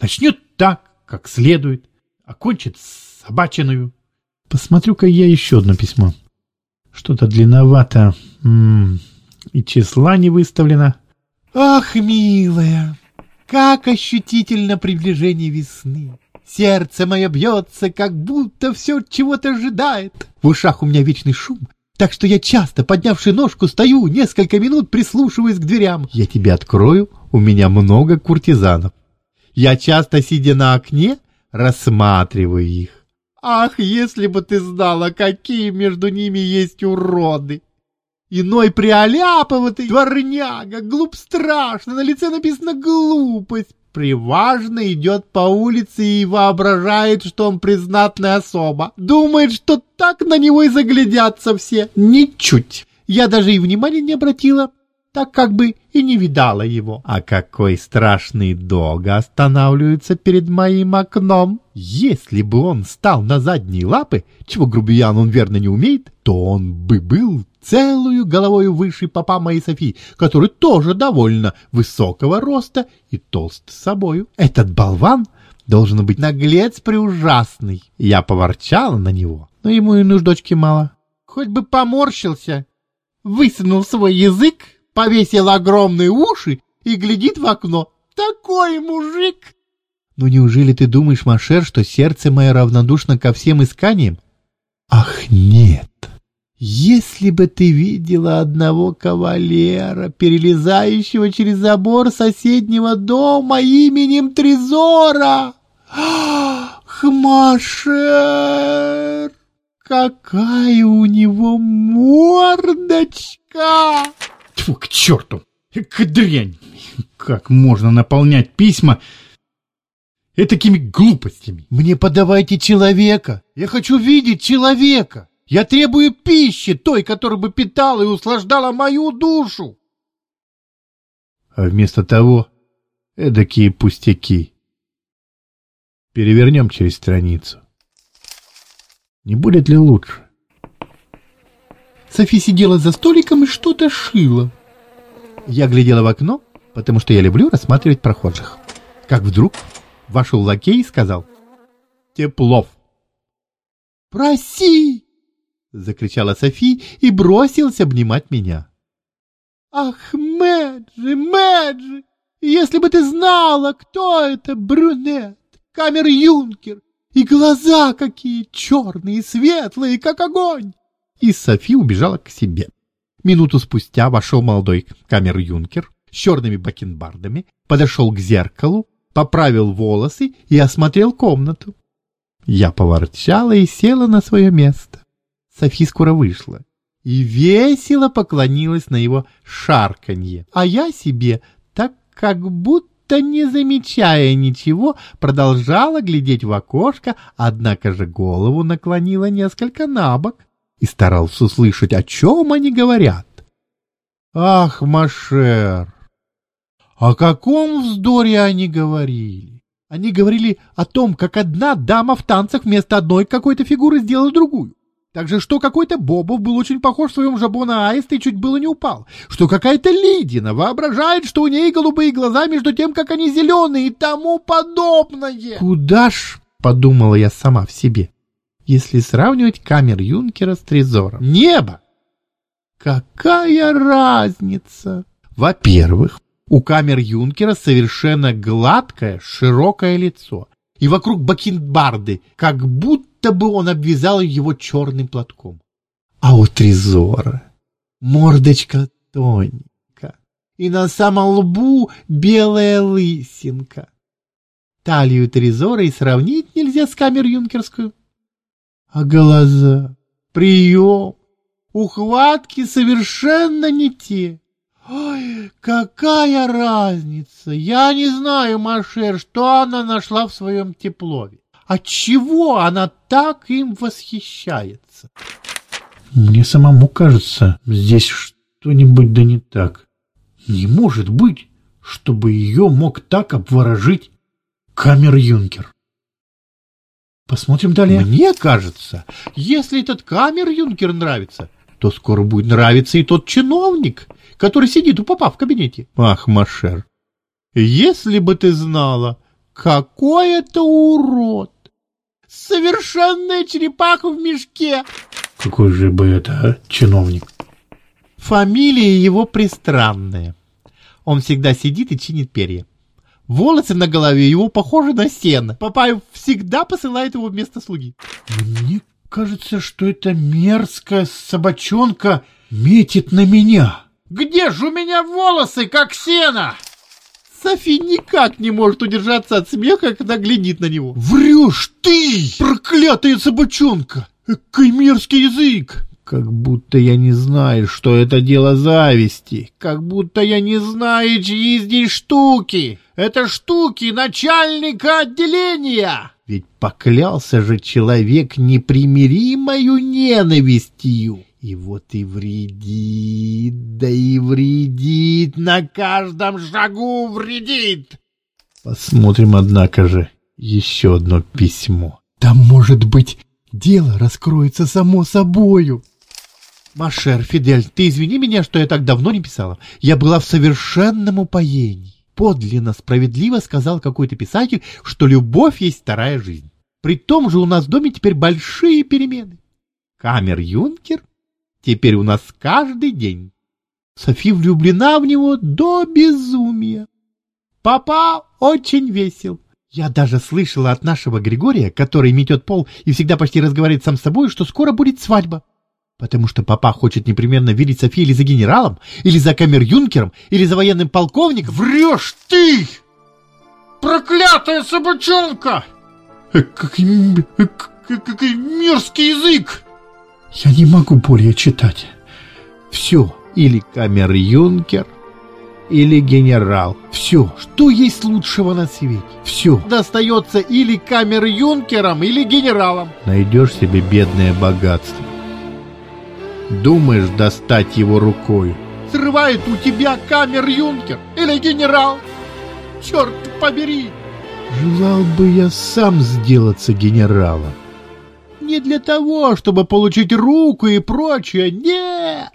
Начнет так, как следует, а кончит собачиную. Посмотрю-ка я еще одно письмо. Что-то длинновато. М -м, и числа не выставлено. Ах, милая, как ощутительно приближение весны. Сердце мое бьется, как будто все чего-то ожидает. В ушах у меня вечный шум, так что я часто, поднявши ножку, стою, несколько минут прислушиваясь к дверям. Я тебе открою, у меня много куртизанов. Я часто, сидя на окне, рассматриваю их. Ах, если бы ты знала, какие между ними есть уроды! Иной приоляпыватый, дворняга, глуп страшно, на лице написано глупость. Приважно идет по улице и воображает, что он признатная особа. Думает, что так на него и заглядятся все. Ничуть. Я даже и внимания не обратила так как бы и не видала его. А какой страшный дог останавливается перед моим окном. Если бы он стал на задние лапы, чего грубиян он верно не умеет, то он бы был целую головою выше папа моей Софии, который тоже довольно высокого роста и толст собою. Этот болван должен быть наглец преужасный. Я поворчала на него, но ему и нуждочки мало. Хоть бы поморщился, высунул свой язык, повесил огромные уши и глядит в окно. Такой мужик! Ну неужели ты думаешь, Машер, что сердце мое равнодушно ко всем исканиям? Ах, нет! Если бы ты видела одного кавалера, перелезающего через забор соседнего дома именем Трезора! Ах, Машер! Какая у него мордочка! Тьфу, к черту! К дрянь! Как можно наполнять письма такими глупостями? Мне подавайте человека! Я хочу видеть человека! Я требую пищи, той, которая бы питала и услаждала мою душу! А вместо того эдакие пустяки. Перевернем через страницу. Не будет ли лучше? Софи сидела за столиком и что-то шила. Я глядела в окно, потому что я люблю рассматривать прохожих. Как вдруг вошел лакей и сказал «Теплов». «Проси!» — закричала Софи и бросилась обнимать меня. «Ах, Мэджи, Мэджи, если бы ты знала, кто это брюнет, камер-юнкер, и глаза какие черные, светлые, как огонь!» и Софи убежала к себе. Минуту спустя вошел молодой камер-юнкер с черными бакенбардами, подошел к зеркалу, поправил волосы и осмотрел комнату. Я поворчала и села на свое место. Софи скоро вышла и весело поклонилась на его шарканье, а я себе так как будто не замечая ничего, продолжала глядеть в окошко, однако же голову наклонила несколько на бок и старался услышать, о чем они говорят. Ах, Машер, о каком вздоре они говорили? Они говорили о том, как одна дама в танцах вместо одной какой-то фигуры сделала другую. Также что какой-то Бобов был очень похож в своем жабо на аиста и чуть было не упал. Что какая-то Лидина воображает, что у ней голубые глаза между тем, как они зеленые и тому подобное. Куда ж, подумала я сама в себе, если сравнивать камер Юнкера с Трезором. Небо! Какая разница? Во-первых, у камер Юнкера совершенно гладкое, широкое лицо, и вокруг бакенбарды, как будто бы он обвязал его черным платком. А у Трезора мордочка тоненькая, и на самом лбу белая лысинка. Талию Трезора и сравнить нельзя с камер юнкерскую. А глаза, прием, ухватки совершенно не те. Ой, какая разница? Я не знаю, Машер, что она нашла в своем теплове. Отчего она так им восхищается? Мне самому кажется, здесь что-нибудь да не так. Не может быть, чтобы ее мог так обворожить камер-юнкер. Посмотрим далее. Мне кажется, если этот камер-юнкер нравится, то скоро будет нравиться и тот чиновник, который сидит у папа в кабинете. Ах, Машер, если бы ты знала, какой это урод! Совершенная черепаха в мешке! Какой же бы это а, чиновник? Фамилия его пристранная. Он всегда сидит и чинит перья. Волосы на голове его похожи на сено. Папаев всегда посылает его вместо слуги. Мне кажется, что эта мерзкая собачонка метит на меня. Где же у меня волосы, как сено? Софи никак не может удержаться от смеха, когда глядит на него. Врешь ты, проклятая собачонка! Какой мерзкий язык! Как будто я не знаю, что это дело зависти. Как будто я не знаю, чьи здесь штуки. Это штуки начальника отделения. Ведь поклялся же человек непримиримою ненавистью. И вот и вредит, да и вредит, на каждом шагу вредит. Посмотрим, однако же, еще одно письмо. Там, может быть, дело раскроется само собою. Машер, Фидель, ты извини меня, что я так давно не писала. Я была в совершенном упоении. Подлинно справедливо сказал какой-то писатель, что любовь есть вторая жизнь. При том же у нас в доме теперь большие перемены. Камер Юнкер Теперь у нас каждый день. Софи влюблена в него до безумия. Папа очень весел. Я даже слышала от нашего Григория, который метет пол и всегда почти разговаривает сам с собой, что скоро будет свадьба. Потому что папа хочет непременно видеть Софи или за генералом, или за камер-юнкером, или за военным полковником. Врешь ты! Проклятая собачонка! Какой, какой мерзкий язык! Я не могу более читать. Все, или камер-юнкер, или генерал. Все, что есть лучшего на свете. Все достается или камер-юнкером, или генералом. Найдешь себе бедное богатство. Думаешь достать его рукой. Срывает у тебя камер-юнкер или генерал. Черт побери! Желал бы я сам сделаться генералом не для того, чтобы получить руку и прочее, нет.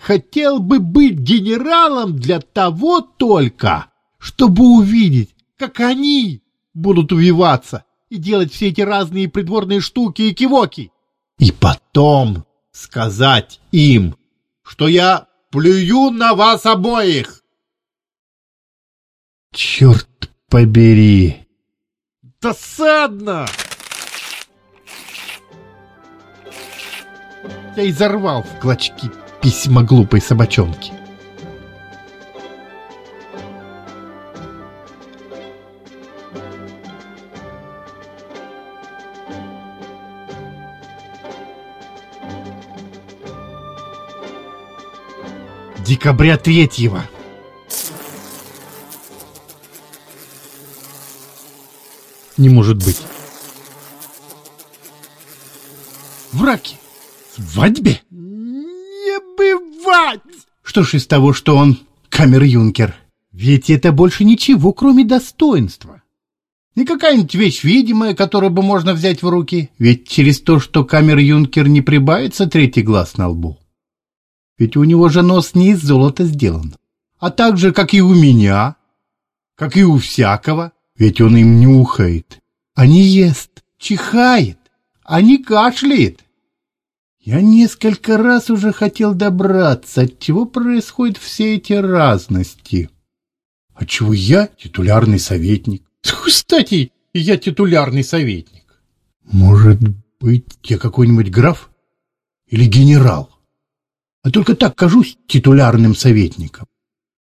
Хотел бы быть генералом для того только, чтобы увидеть, как они будут увиваться и делать все эти разные придворные штуки и кивоки. И потом сказать им, что я плюю на вас обоих. Черт побери! Досадно! Я изорвал в клочки письма глупой собачонки. Декабря третьего. Не может быть. Враки. Свадьбе? Не бывать! Что ж из того, что он камер-юнкер? Ведь это больше ничего, кроме достоинства. Не какая-нибудь вещь видимая, которую бы можно взять в руки. Ведь через то, что камер-юнкер не прибавится третий глаз на лбу. Ведь у него же нос не из золота сделан. А так же, как и у меня, как и у всякого. Ведь он им нюхает, а не ест, чихает, а не кашляет. Я несколько раз уже хотел добраться, от чего происходят все эти разности. Отчего я титулярный советник? Кстати, я титулярный советник. Может быть, я какой-нибудь граф? Или генерал? А только так кажусь титулярным советником.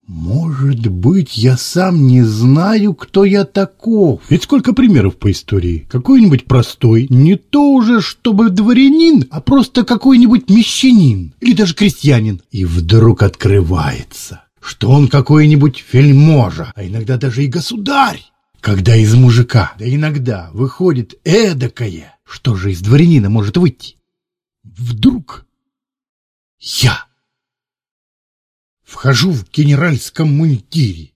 Может быть, я сам не знаю, кто я таков. Ведь сколько примеров по истории. Какой-нибудь простой, не то уже, чтобы дворянин, а просто какой-нибудь мещанин или даже крестьянин. И вдруг открывается, что он какой-нибудь фельможа, а иногда даже и государь. Когда из мужика, да иногда, выходит эдакое, что же из дворянина может выйти? Вдруг я вхожу в генеральском мундире.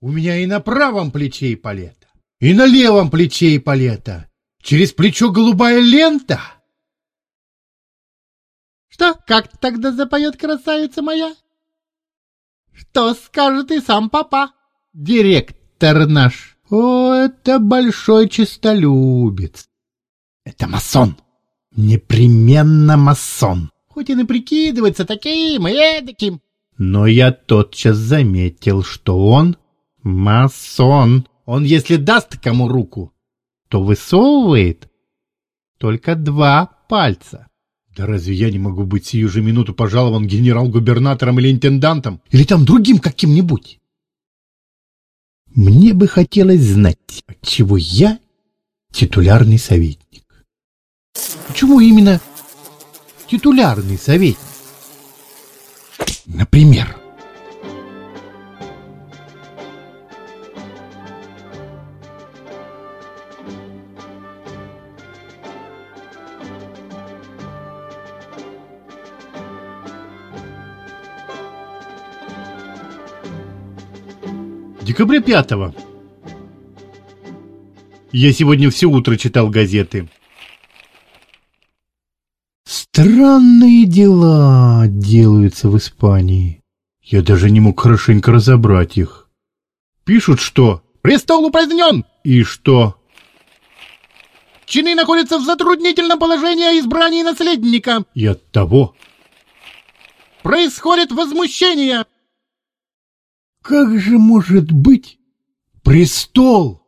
У меня и на правом плече эполета, и на левом плече эполета. Через плечо голубая лента. Что, как тогда запоет красавица моя? Что скажет и сам папа, директор наш? О, это большой честолюбец. Это масон. Непременно масон. Хоть и не прикидывается таким и эдаким. Но я тотчас заметил, что он масон. Он, если даст кому руку, то высовывает только два пальца. Да разве я не могу быть сию же минуту пожалован генерал-губернатором или интендантом? Или там другим каким-нибудь? Мне бы хотелось знать, отчего я титулярный советник. Почему именно титулярный советник? Например, Декабря пятого. Я сегодня все утро читал газеты. Странные дела делаются в Испании. Я даже не мог хорошенько разобрать их. Пишут, что престол упразднен, и что чины находятся в затруднительном положении о избрании наследника. И от того происходит возмущение. Как же может быть престол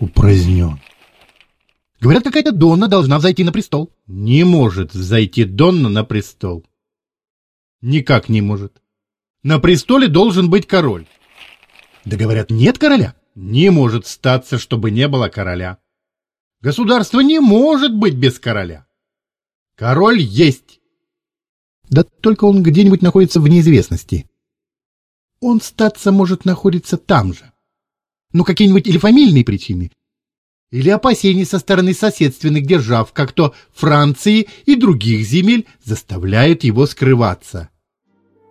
упразднен? Говорят, какая-то Донна должна взойти на престол. Не может взойти Донна на престол. Никак не может. На престоле должен быть король. Да говорят, нет короля. Не может статься, чтобы не было короля. Государство не может быть без короля. Король есть. Да только он где-нибудь находится в неизвестности он, статься может, находиться там же. Ну, какие-нибудь или фамильные причины, или опасения со стороны соседственных держав, как то Франции и других земель, заставляют его скрываться.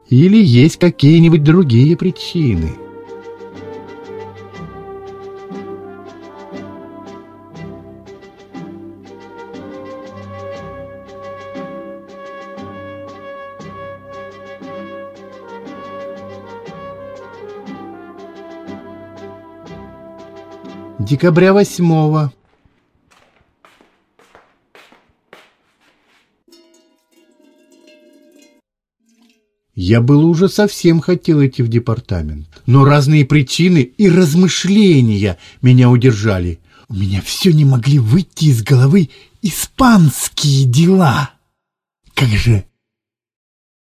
Или есть какие-нибудь другие причины. Декабря восьмого. Я было уже совсем хотел идти в департамент, но разные причины и размышления меня удержали. У меня все не могли выйти из головы испанские дела. Как же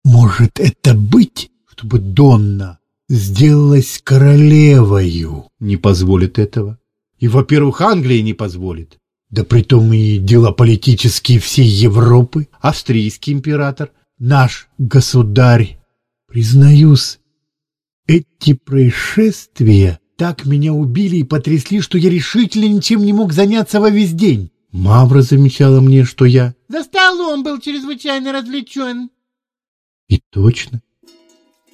может это быть, чтобы Донна сделалась королевою? Не позволит этого. И, во-первых, Англия не позволит. Да притом и дела политические всей Европы, австрийский император, наш государь. Признаюсь, эти происшествия так меня убили и потрясли, что я решительно ничем не мог заняться во весь день. Мавра замечала мне, что я... За столом был чрезвычайно развлечен. И точно.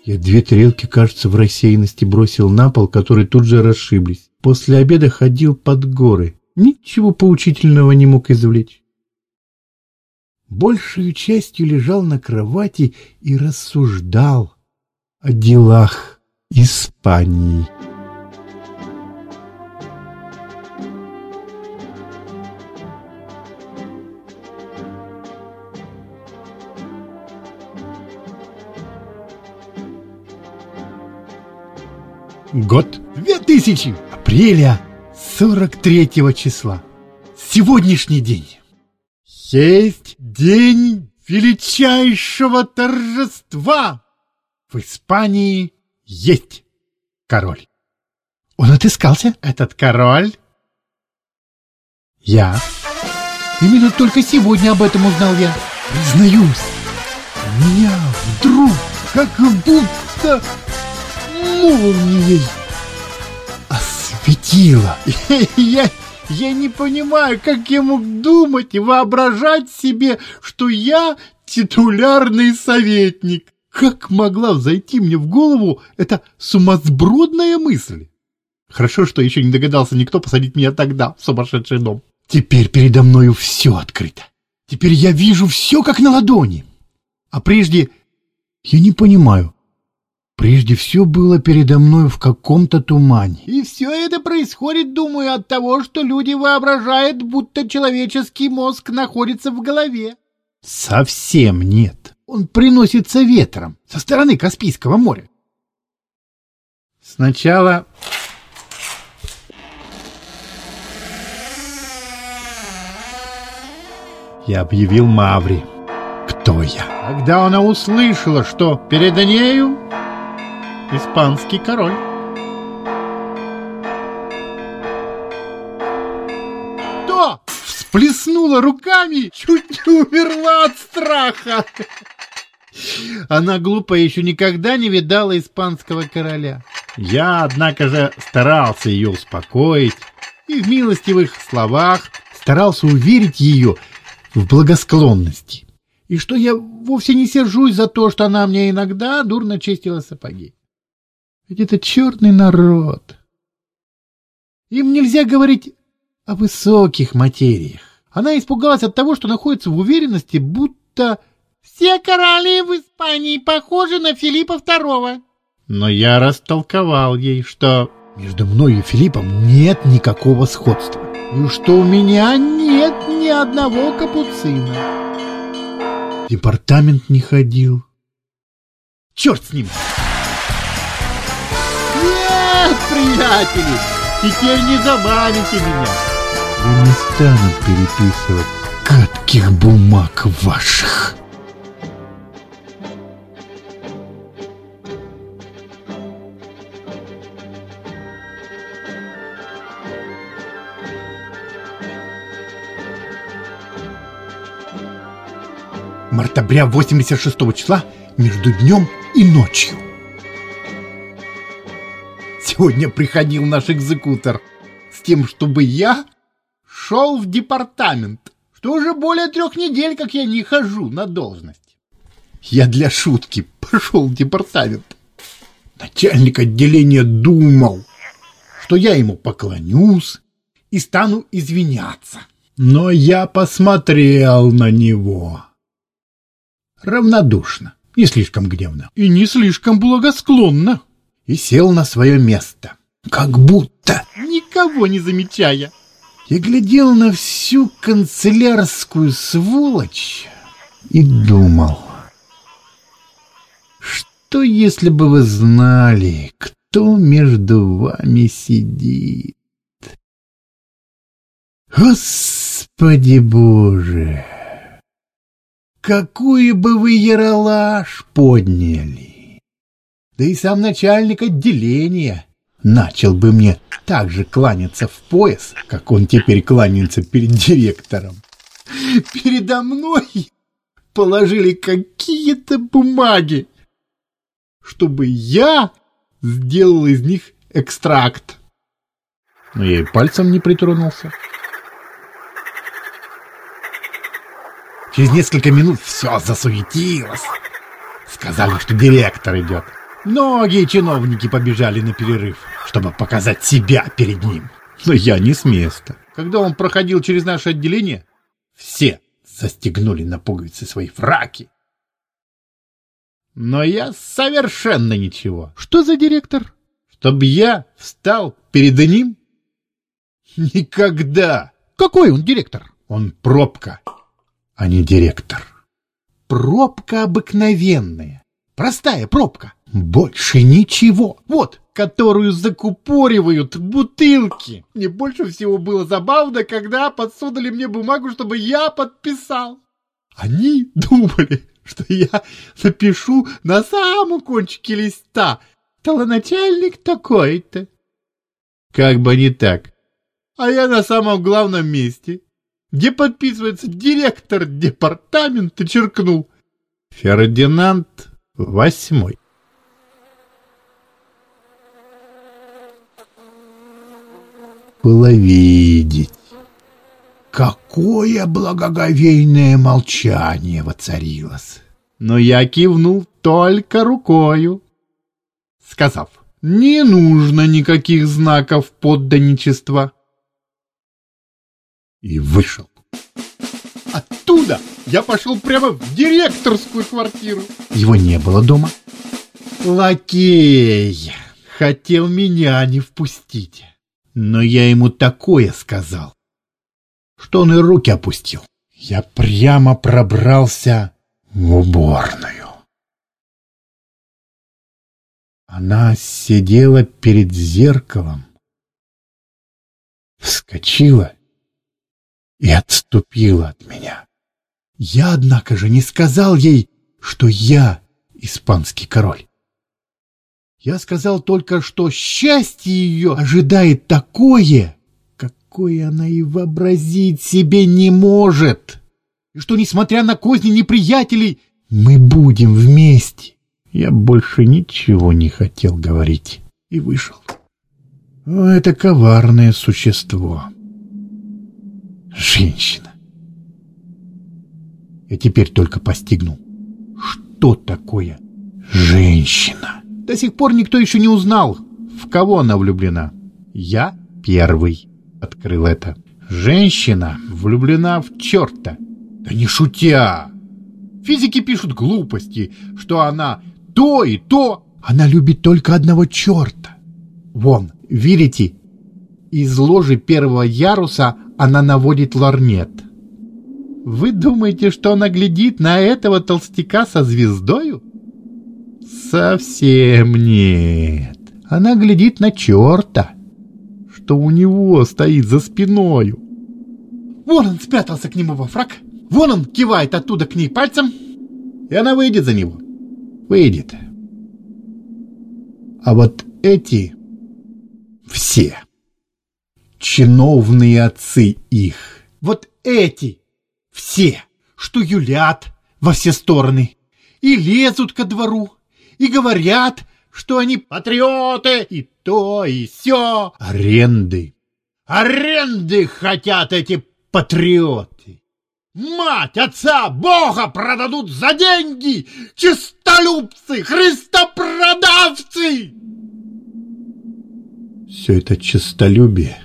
Я две тарелки, кажется, в рассеянности бросил на пол, которые тут же расшиблись. После обеда ходил под горы. Ничего поучительного не мог извлечь. Большую частью лежал на кровати и рассуждал о делах Испании. Год 2000 апреля 43 числа. Сегодняшний день. Есть день величайшего торжества. В Испании есть король. Он отыскался, этот король. Я. Именно только сегодня об этом узнал я. Признаюсь, меня вдруг, как будто молнией осветило. Я, я не понимаю, как я мог думать и воображать себе, что я титулярный советник. Как могла взойти мне в голову эта сумасбродная мысль? Хорошо, что еще не догадался никто посадить меня тогда в сумасшедший дом. Теперь передо мною все открыто. Теперь я вижу все как на ладони. А прежде я не понимаю, Прежде все было передо мной в каком-то тумане. И все это происходит, думаю, от того, что люди воображают, будто человеческий мозг находится в голове. Совсем нет. Он приносится ветром со стороны Каспийского моря. Сначала я объявил Маври, кто я. Когда она услышала, что перед нею испанский король. То всплеснула руками, чуть не умерла от страха. Она глупо еще никогда не видала испанского короля. Я, однако же, старался ее успокоить и в милостивых словах старался уверить ее в благосклонности. И что я вовсе не сержусь за то, что она мне иногда дурно чистила сапоги. Ведь это черный народ. Им нельзя говорить о высоких материях. Она испугалась от того, что находится в уверенности, будто все короли в Испании похожи на Филиппа II. Но я растолковал ей, что между мной и Филиппом нет никакого сходства. И что у меня нет ни одного капуцина. Департамент не ходил. Черт с ним! Нет, приятели, теперь не заманите меня. Я не стану переписывать гадких бумаг ваших. Мартабря 86 числа между днем и ночью. Сегодня приходил наш экзекутор с тем, чтобы я шел в департамент, что уже более трех недель, как я не хожу на должность. Я для шутки пошел в департамент. Начальник отделения думал, что я ему поклонюсь и стану извиняться. Но я посмотрел на него. Равнодушно, не слишком гневно и не слишком благосклонно и сел на свое место, как будто никого не замечая. Я глядел на всю канцелярскую сволочь и думал, что если бы вы знали, кто между вами сидит? Господи Боже! Какую бы вы яролаж подняли! Да и сам начальник отделения начал бы мне так же кланяться в пояс, как он теперь кланяется перед директором. Передо мной положили какие-то бумаги, чтобы я сделал из них экстракт. Но я и пальцем не притронулся. Через несколько минут все засуетилось. Сказали, что директор идет. Многие чиновники побежали на перерыв, чтобы показать себя перед ним. Но я не с места. Когда он проходил через наше отделение, все застегнули на пуговицы свои фраки. Но я совершенно ничего. Что за директор? Чтоб я встал перед ним? Никогда. Какой он директор? Он пробка, а не директор. Пробка обыкновенная. Простая пробка. Больше ничего. Вот, которую закупоривают бутылки. Мне больше всего было забавно, когда подсунули мне бумагу, чтобы я подписал. Они думали, что я напишу на самом кончике листа «Толоначальник такой-то». Как бы не так. А я на самом главном месте, где подписывается директор департамента, черкнул Фердинанд Восьмой. Было видеть, какое благоговейное молчание воцарилось. Но я кивнул только рукою, сказав, не нужно никаких знаков подданничества. И вышел. Оттуда я пошел прямо в директорскую квартиру. Его не было дома. Лакей хотел меня не впустить. Но я ему такое сказал, что он и руки опустил. Я прямо пробрался в уборную. Она сидела перед зеркалом, вскочила и отступила от меня. Я, однако же, не сказал ей, что я испанский король. Я сказал только, что счастье ее ожидает такое, какое она и вообразить себе не может, и что, несмотря на козни неприятелей, мы будем вместе. Я больше ничего не хотел говорить и вышел. О, это коварное существо. Женщина. Я теперь только постигнул, что такое женщина. До сих пор никто еще не узнал, в кого она влюблена. Я первый открыл это. Женщина влюблена в черта. Да не шутя. Физики пишут глупости, что она то и то. Она любит только одного черта. Вон, видите, из ложи первого яруса она наводит ларнет. Вы думаете, что она глядит на этого толстяка со звездою? Совсем нет. Она глядит на черта, что у него стоит за спиною. Вон он спрятался к нему во фраг. Вон он кивает оттуда к ней пальцем. И она выйдет за него. Выйдет. А вот эти все чиновные отцы их, вот эти все, что юлят во все стороны и лезут ко двору, и говорят, что они патриоты, и то, и все. Аренды. Аренды хотят эти патриоты. Мать, отца, Бога продадут за деньги! Чистолюбцы, христопродавцы! Все это чистолюбие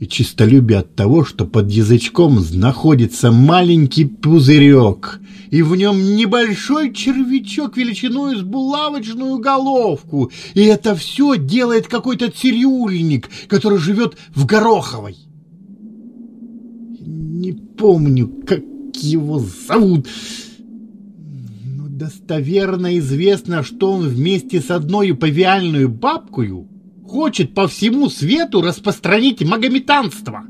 и чистолюбие от того, что под язычком находится маленький пузырек, и в нем небольшой червячок величиной с булавочную головку, и это все делает какой-то цирюльник, который живет в Гороховой. Не помню, как его зовут, но достоверно известно, что он вместе с одной павиальную бабкою хочет по всему свету распространить магометанство.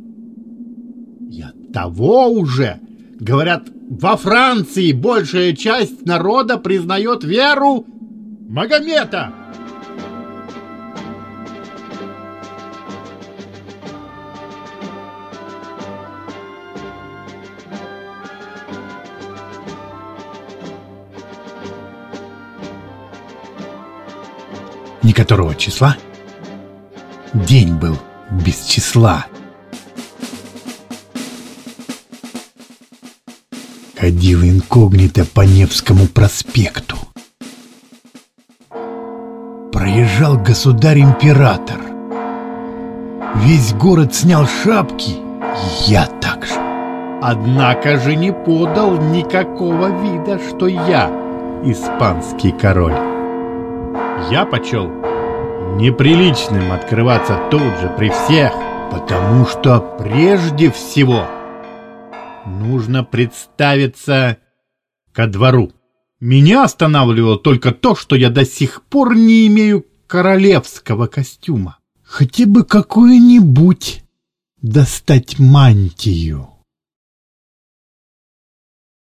От того уже, говорят, во Франции большая часть народа признает веру Магомета. Не которого числа? День был без числа. Ходил инкогнито по Невскому проспекту. приезжал государь-император. Весь город снял шапки, я так же. Однако же не подал никакого вида, что я испанский король. Я почел неприличным открываться тут же при всех, потому что прежде всего нужно представиться ко двору. Меня останавливало только то, что я до сих пор не имею королевского костюма. Хотя бы какую-нибудь достать мантию.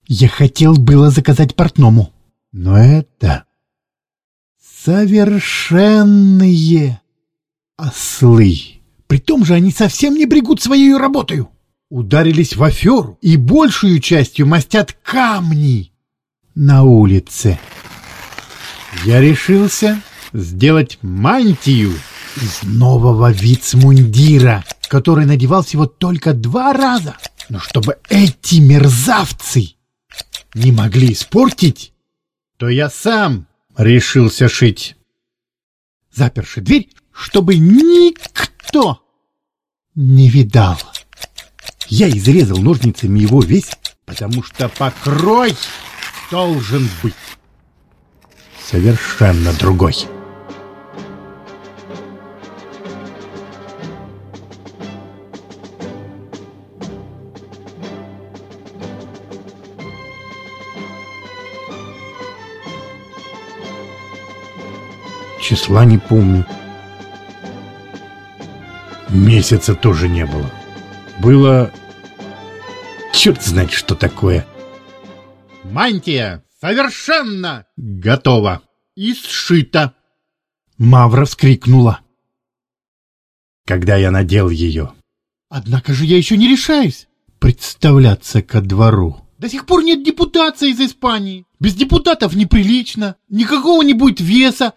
Я хотел было заказать портному, но это совершенные ослы. При том же они совсем не брегут своей работой. Ударились в аферу и большую частью мастят камни на улице. Я решился сделать мантию из нового вицмундира, который надевал всего только два раза. Но чтобы эти мерзавцы не могли испортить, то я сам решился шить. Заперши дверь, чтобы никто не видал. Я изрезал ножницами его весь, потому что покрой должен быть совершенно другой. Числа не помню. Месяца тоже не было. Было... Черт знает, что такое. Мантия совершенно готова и сшита. Мавра вскрикнула. Когда я надел ее. Однако же я еще не решаюсь представляться ко двору. До сих пор нет депутации из Испании. Без депутатов неприлично. Никакого не будет веса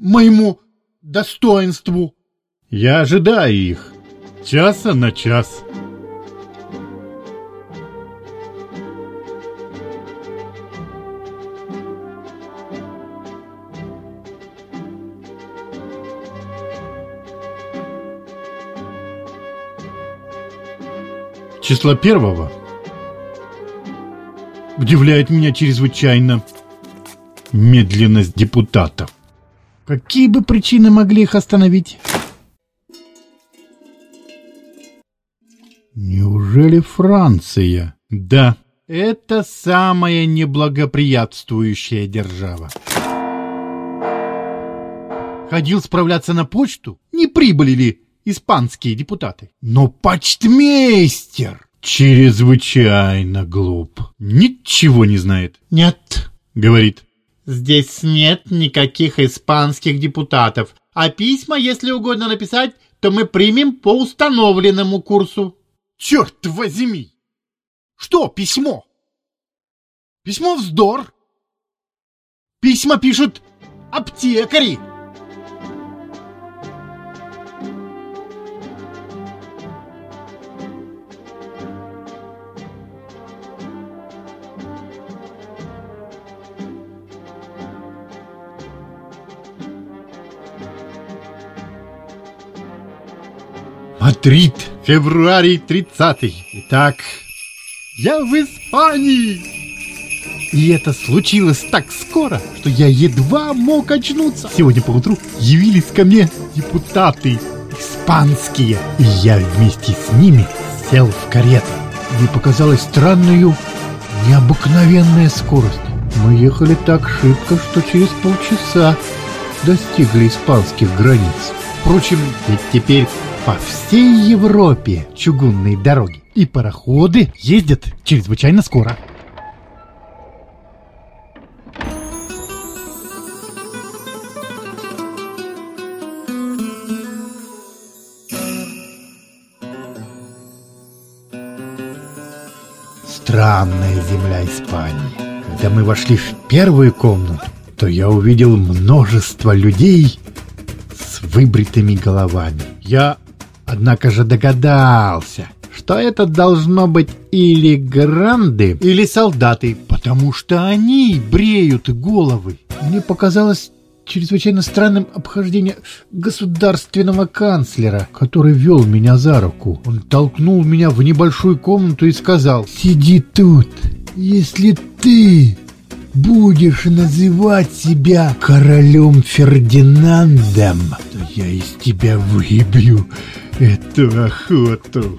моему достоинству. Я ожидаю их. Часа на час. Числа первого удивляет меня чрезвычайно медленность депутатов. Какие бы причины могли их остановить? Неужели Франция? Да, это самая неблагоприятствующая держава. Ходил справляться на почту, не прибыли ли испанские депутаты. Но почтмейстер чрезвычайно глуп. Ничего не знает. Нет, говорит. Здесь нет никаких испанских депутатов. А письма, если угодно написать, то мы примем по установленному курсу. Черт возьми! Что письмо? Письмо вздор. Письма пишут аптекари. Мадрид, февраль 30. Итак, я в Испании. И это случилось так скоро, что я едва мог очнуться. Сегодня поутру явились ко мне депутаты испанские, и я вместе с ними сел в карету. Мне показалась странную, необыкновенная скорость. Мы ехали так шибко, что через полчаса достигли испанских границ. Впрочем, ведь теперь по всей Европе чугунные дороги и пароходы ездят чрезвычайно скоро. Странная земля Испании. Когда мы вошли в первую комнату, то я увидел множество людей с выбритыми головами. Я Однако же догадался, что это должно быть или гранды, или солдаты, потому что они бреют головы. Мне показалось чрезвычайно странным обхождением государственного канцлера, который вел меня за руку. Он толкнул меня в небольшую комнату и сказал, «Сиди тут, если ты будешь называть себя королем Фердинандом, то я из тебя выбью эту охоту».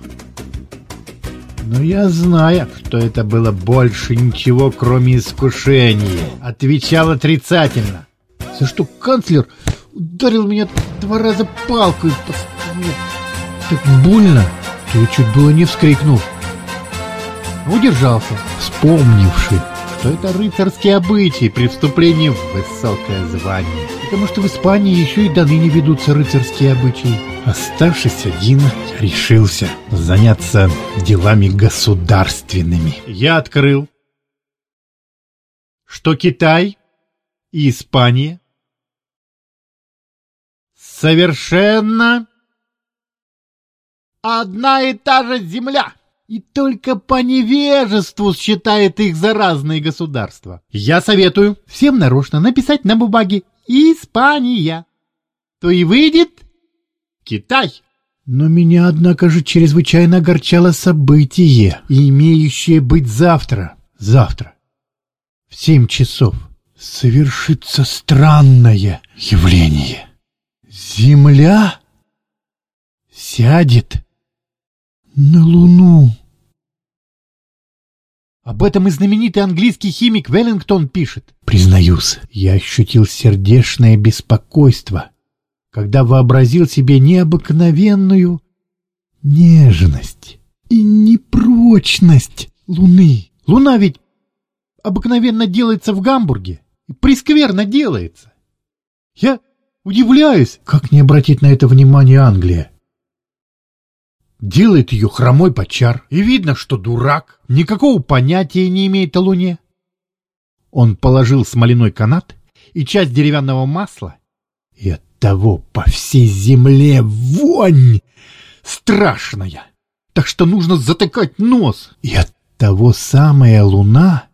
Но я знаю, что это было больше ничего, кроме искушения. Отвечал отрицательно. За что канцлер ударил меня два раза палкой по спине. Так больно, что я чуть было не вскрикнул. Удержался, вспомнивший, что это рыцарские обычаи при вступлении в высокое звание. Потому что в Испании еще и до ныне ведутся рыцарские обычаи. Оставшись один, решился заняться делами государственными. Я открыл, что Китай и Испания совершенно одна и та же земля. И только по невежеству считает их за разные государства. Я советую всем нарочно написать на бумаге «Испания». То и выйдет Китай. Но меня, однако же, чрезвычайно огорчало событие, имеющее быть завтра. Завтра. В семь часов совершится странное явление. Земля сядет на Луну. Об этом и знаменитый английский химик Веллингтон пишет. Признаюсь, я ощутил сердечное беспокойство, когда вообразил себе необыкновенную нежность и непрочность Луны. Луна ведь обыкновенно делается в Гамбурге, и прескверно делается. Я удивляюсь, как не обратить на это внимание Англия. Делает ее хромой почар, и видно, что дурак, никакого понятия не имеет о Луне. Он положил смоляной канат и часть деревянного масла, и от того по всей земле вонь страшная, так что нужно затыкать нос. И от того самая луна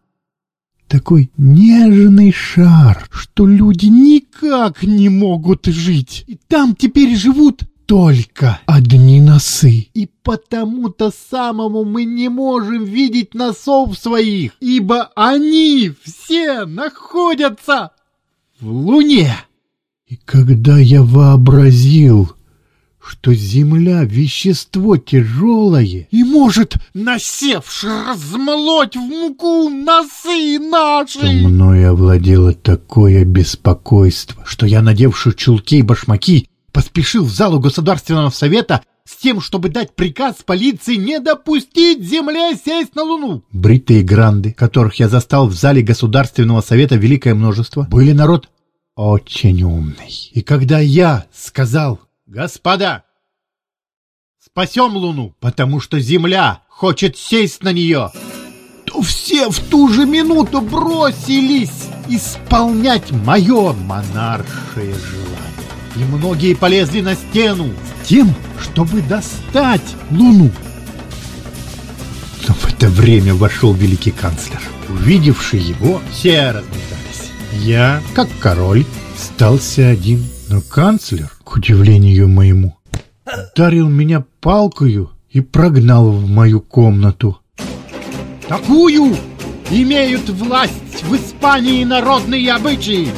такой нежный шар, что люди никак не могут жить. И там теперь живут только одни носы. И потому-то самому мы не можем видеть носов своих, ибо они все находятся в луне. И когда я вообразил, что земля — вещество тяжелое и может, насевши, размолоть в муку носы наши, то мною овладело такое беспокойство, что я, надевши чулки и башмаки, поспешил в залу Государственного совета с тем, чтобы дать приказ полиции не допустить земле сесть на Луну. Бритые гранды, которых я застал в зале Государственного совета великое множество, были народ очень умный. И когда я сказал, господа, спасем Луну, потому что Земля хочет сесть на нее, то все в ту же минуту бросились исполнять мое монаршее желание. И многие полезли на стену с тем, чтобы достать Луну. Но в это время вошел великий канцлер. Увидевший его, все разметались. Я, как король, остался один. Но канцлер, к удивлению моему, ударил меня палкою и прогнал в мою комнату. Такую имеют власть в Испании народные обычаи.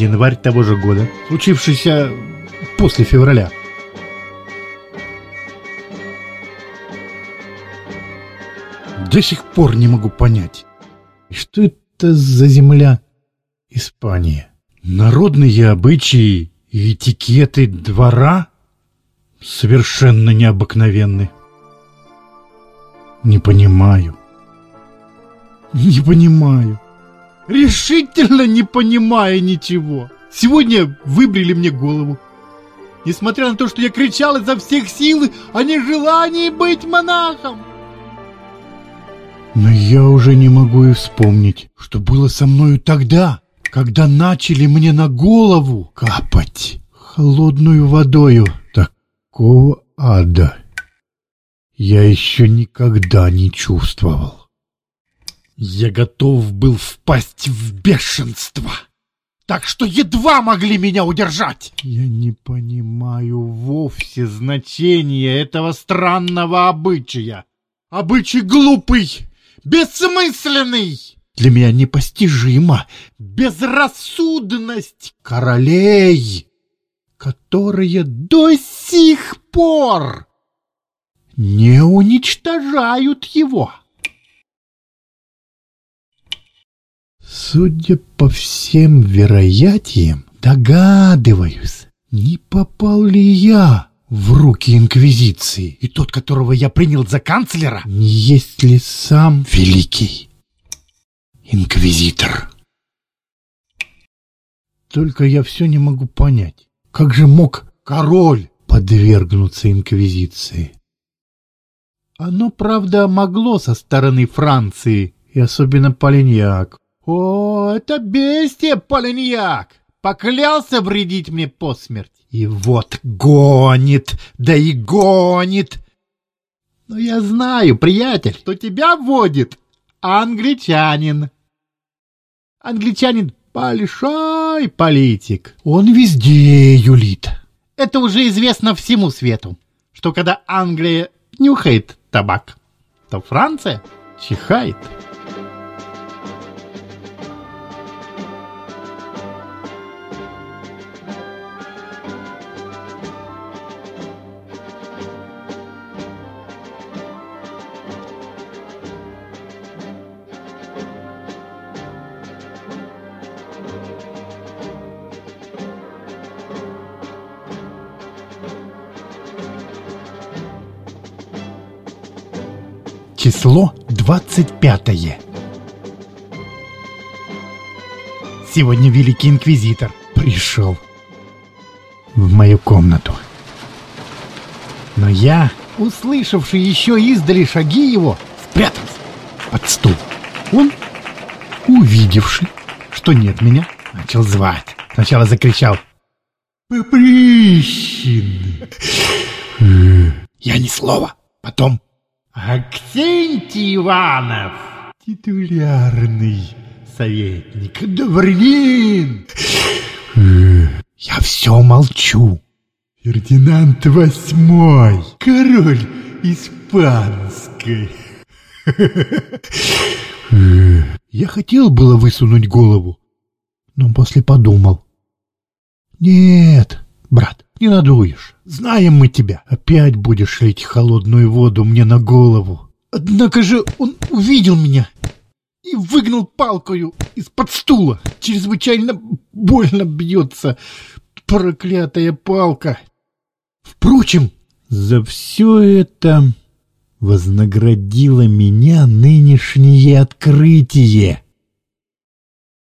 Январь того же года, случившийся после февраля. До сих пор не могу понять, что это за земля Испания. Народные обычаи и этикеты двора совершенно необыкновенны. Не понимаю. Не понимаю решительно не понимая ничего. Сегодня выбрили мне голову. Несмотря на то, что я кричал изо всех сил о нежелании быть монахом. Но я уже не могу и вспомнить, что было со мною тогда, когда начали мне на голову капать холодную водою. Такого ада я еще никогда не чувствовал. Я готов был впасть в бешенство, так что едва могли меня удержать. Я не понимаю вовсе значения этого странного обычая. Обычай глупый, бессмысленный. Для меня непостижима безрассудность королей, которые до сих пор не уничтожают его. Судя по всем вероятиям, догадываюсь, не попал ли я в руки Инквизиции, и тот, которого я принял за канцлера, не есть ли сам Великий Инквизитор. Только я все не могу понять, как же мог король подвергнуться Инквизиции? Оно, правда, могло со стороны Франции, и особенно Полиньяк. О, это бестия, Полиньяк! Поклялся вредить мне посмерть. И вот гонит, да и гонит. Но я знаю, приятель, что тебя водит англичанин. Англичанин большой политик. Он везде юлит. Это уже известно всему свету, что когда Англия нюхает табак, то Франция чихает. Число двадцать пятое. Сегодня Великий Инквизитор пришел в мою комнату. Но я, услышавший еще издали шаги его, спрятался под стул. Он, увидевший, что нет меня, начал звать. Сначала закричал «Поприщин!» Я ни слова. Потом Аксентий Иванов, титулярный советник, дворянин. Я все молчу. Фердинанд Восьмой, король испанской. Я хотел было высунуть голову, но после подумал. Нет, брат, не надуешь. Знаем мы тебя. Опять будешь лить холодную воду мне на голову. Однако же он увидел меня и выгнал палкою из-под стула. Чрезвычайно больно бьется проклятая палка. Впрочем, за все это вознаградило меня нынешнее открытие.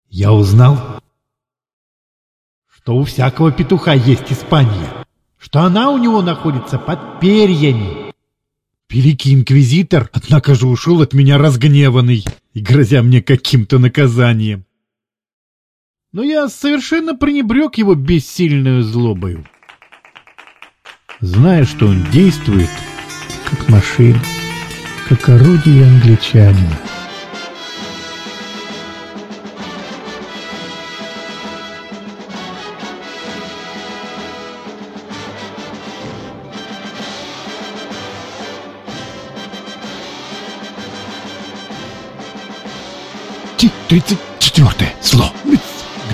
Я узнал, что у всякого петуха есть Испания, что она у него находится под перьями. Великий инквизитор, однако же, ушел от меня разгневанный и грозя мне каким-то наказанием. Но я совершенно пренебрег его бессильную злобою. Зная, что он действует, как машина, как орудие англичанина. Тридцать четвертое зло.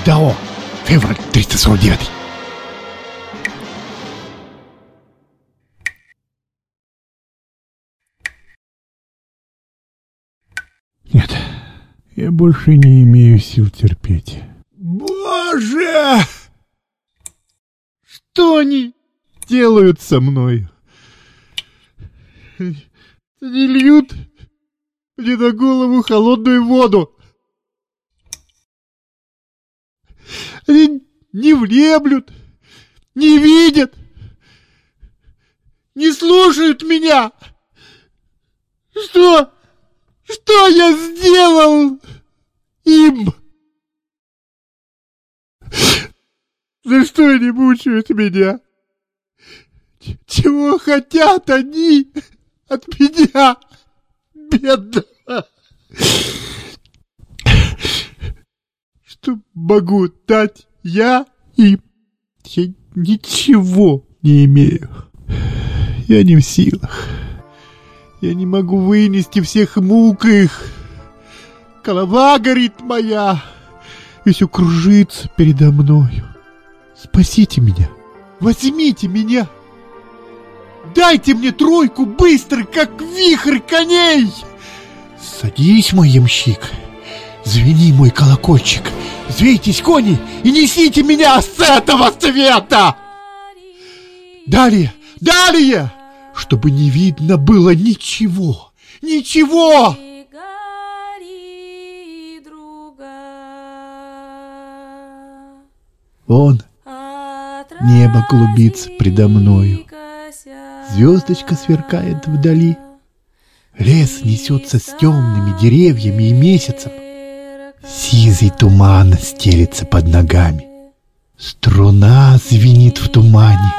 ГДАО. Февраль 349. Нет, я больше не имею сил терпеть. Боже! Что они делают со мной? Они льют мне на голову холодную воду. Они не влеблют, не видят, не слушают меня. Что? Что я сделал им? За что они мучают меня? Чего хотят они от меня, бедного? Что могу дать я им? Я ничего не имею. Я не в силах. Я не могу вынести всех мук их. Голова горит моя, и все кружится передо мною. Спасите меня, возьмите меня. Дайте мне тройку быстро, как вихрь коней. Садись, мой ямщик, звени мой колокольчик, взвейтесь, кони, и несите меня с этого света. Далее, далее, чтобы не видно было ничего, ничего. Он, небо клубится предо мною, звездочка сверкает вдали, лес несется с темными деревьями и месяцем, сизый туман стелится под ногами, струна звенит в тумане,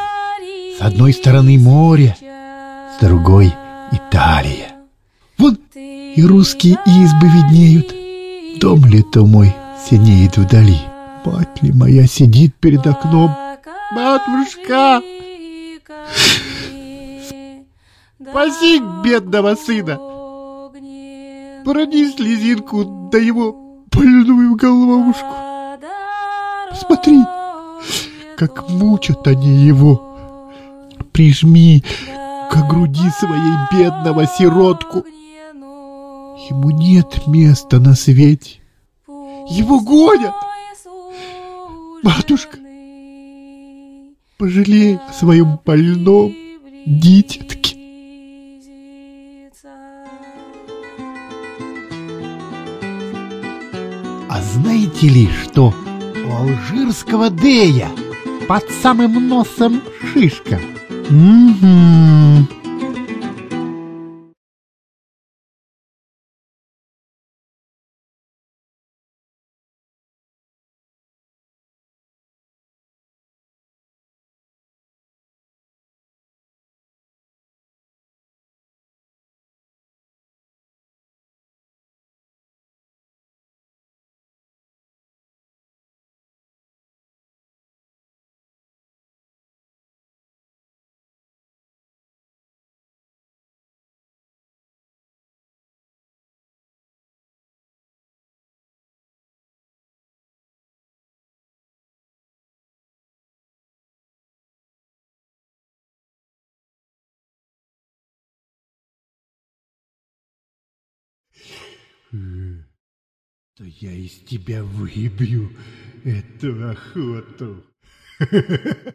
с одной стороны море, с другой Италия. Вон и русские избы виднеют, дом ли то мой синеет вдали. Мать ли моя сидит перед окном? Матушка! Спаси бедного сына! Прони слезинку до его больную головушку. Посмотри, как мучат они его. Прижми к груди своей бедного сиротку. Ему нет места на свете. Его гонят. Матушка, пожалей о своем больном дитятке. Знаете ли, что у алжирского Дея под самым носом шишка? Угу. То я из тебя выбью эту охоту.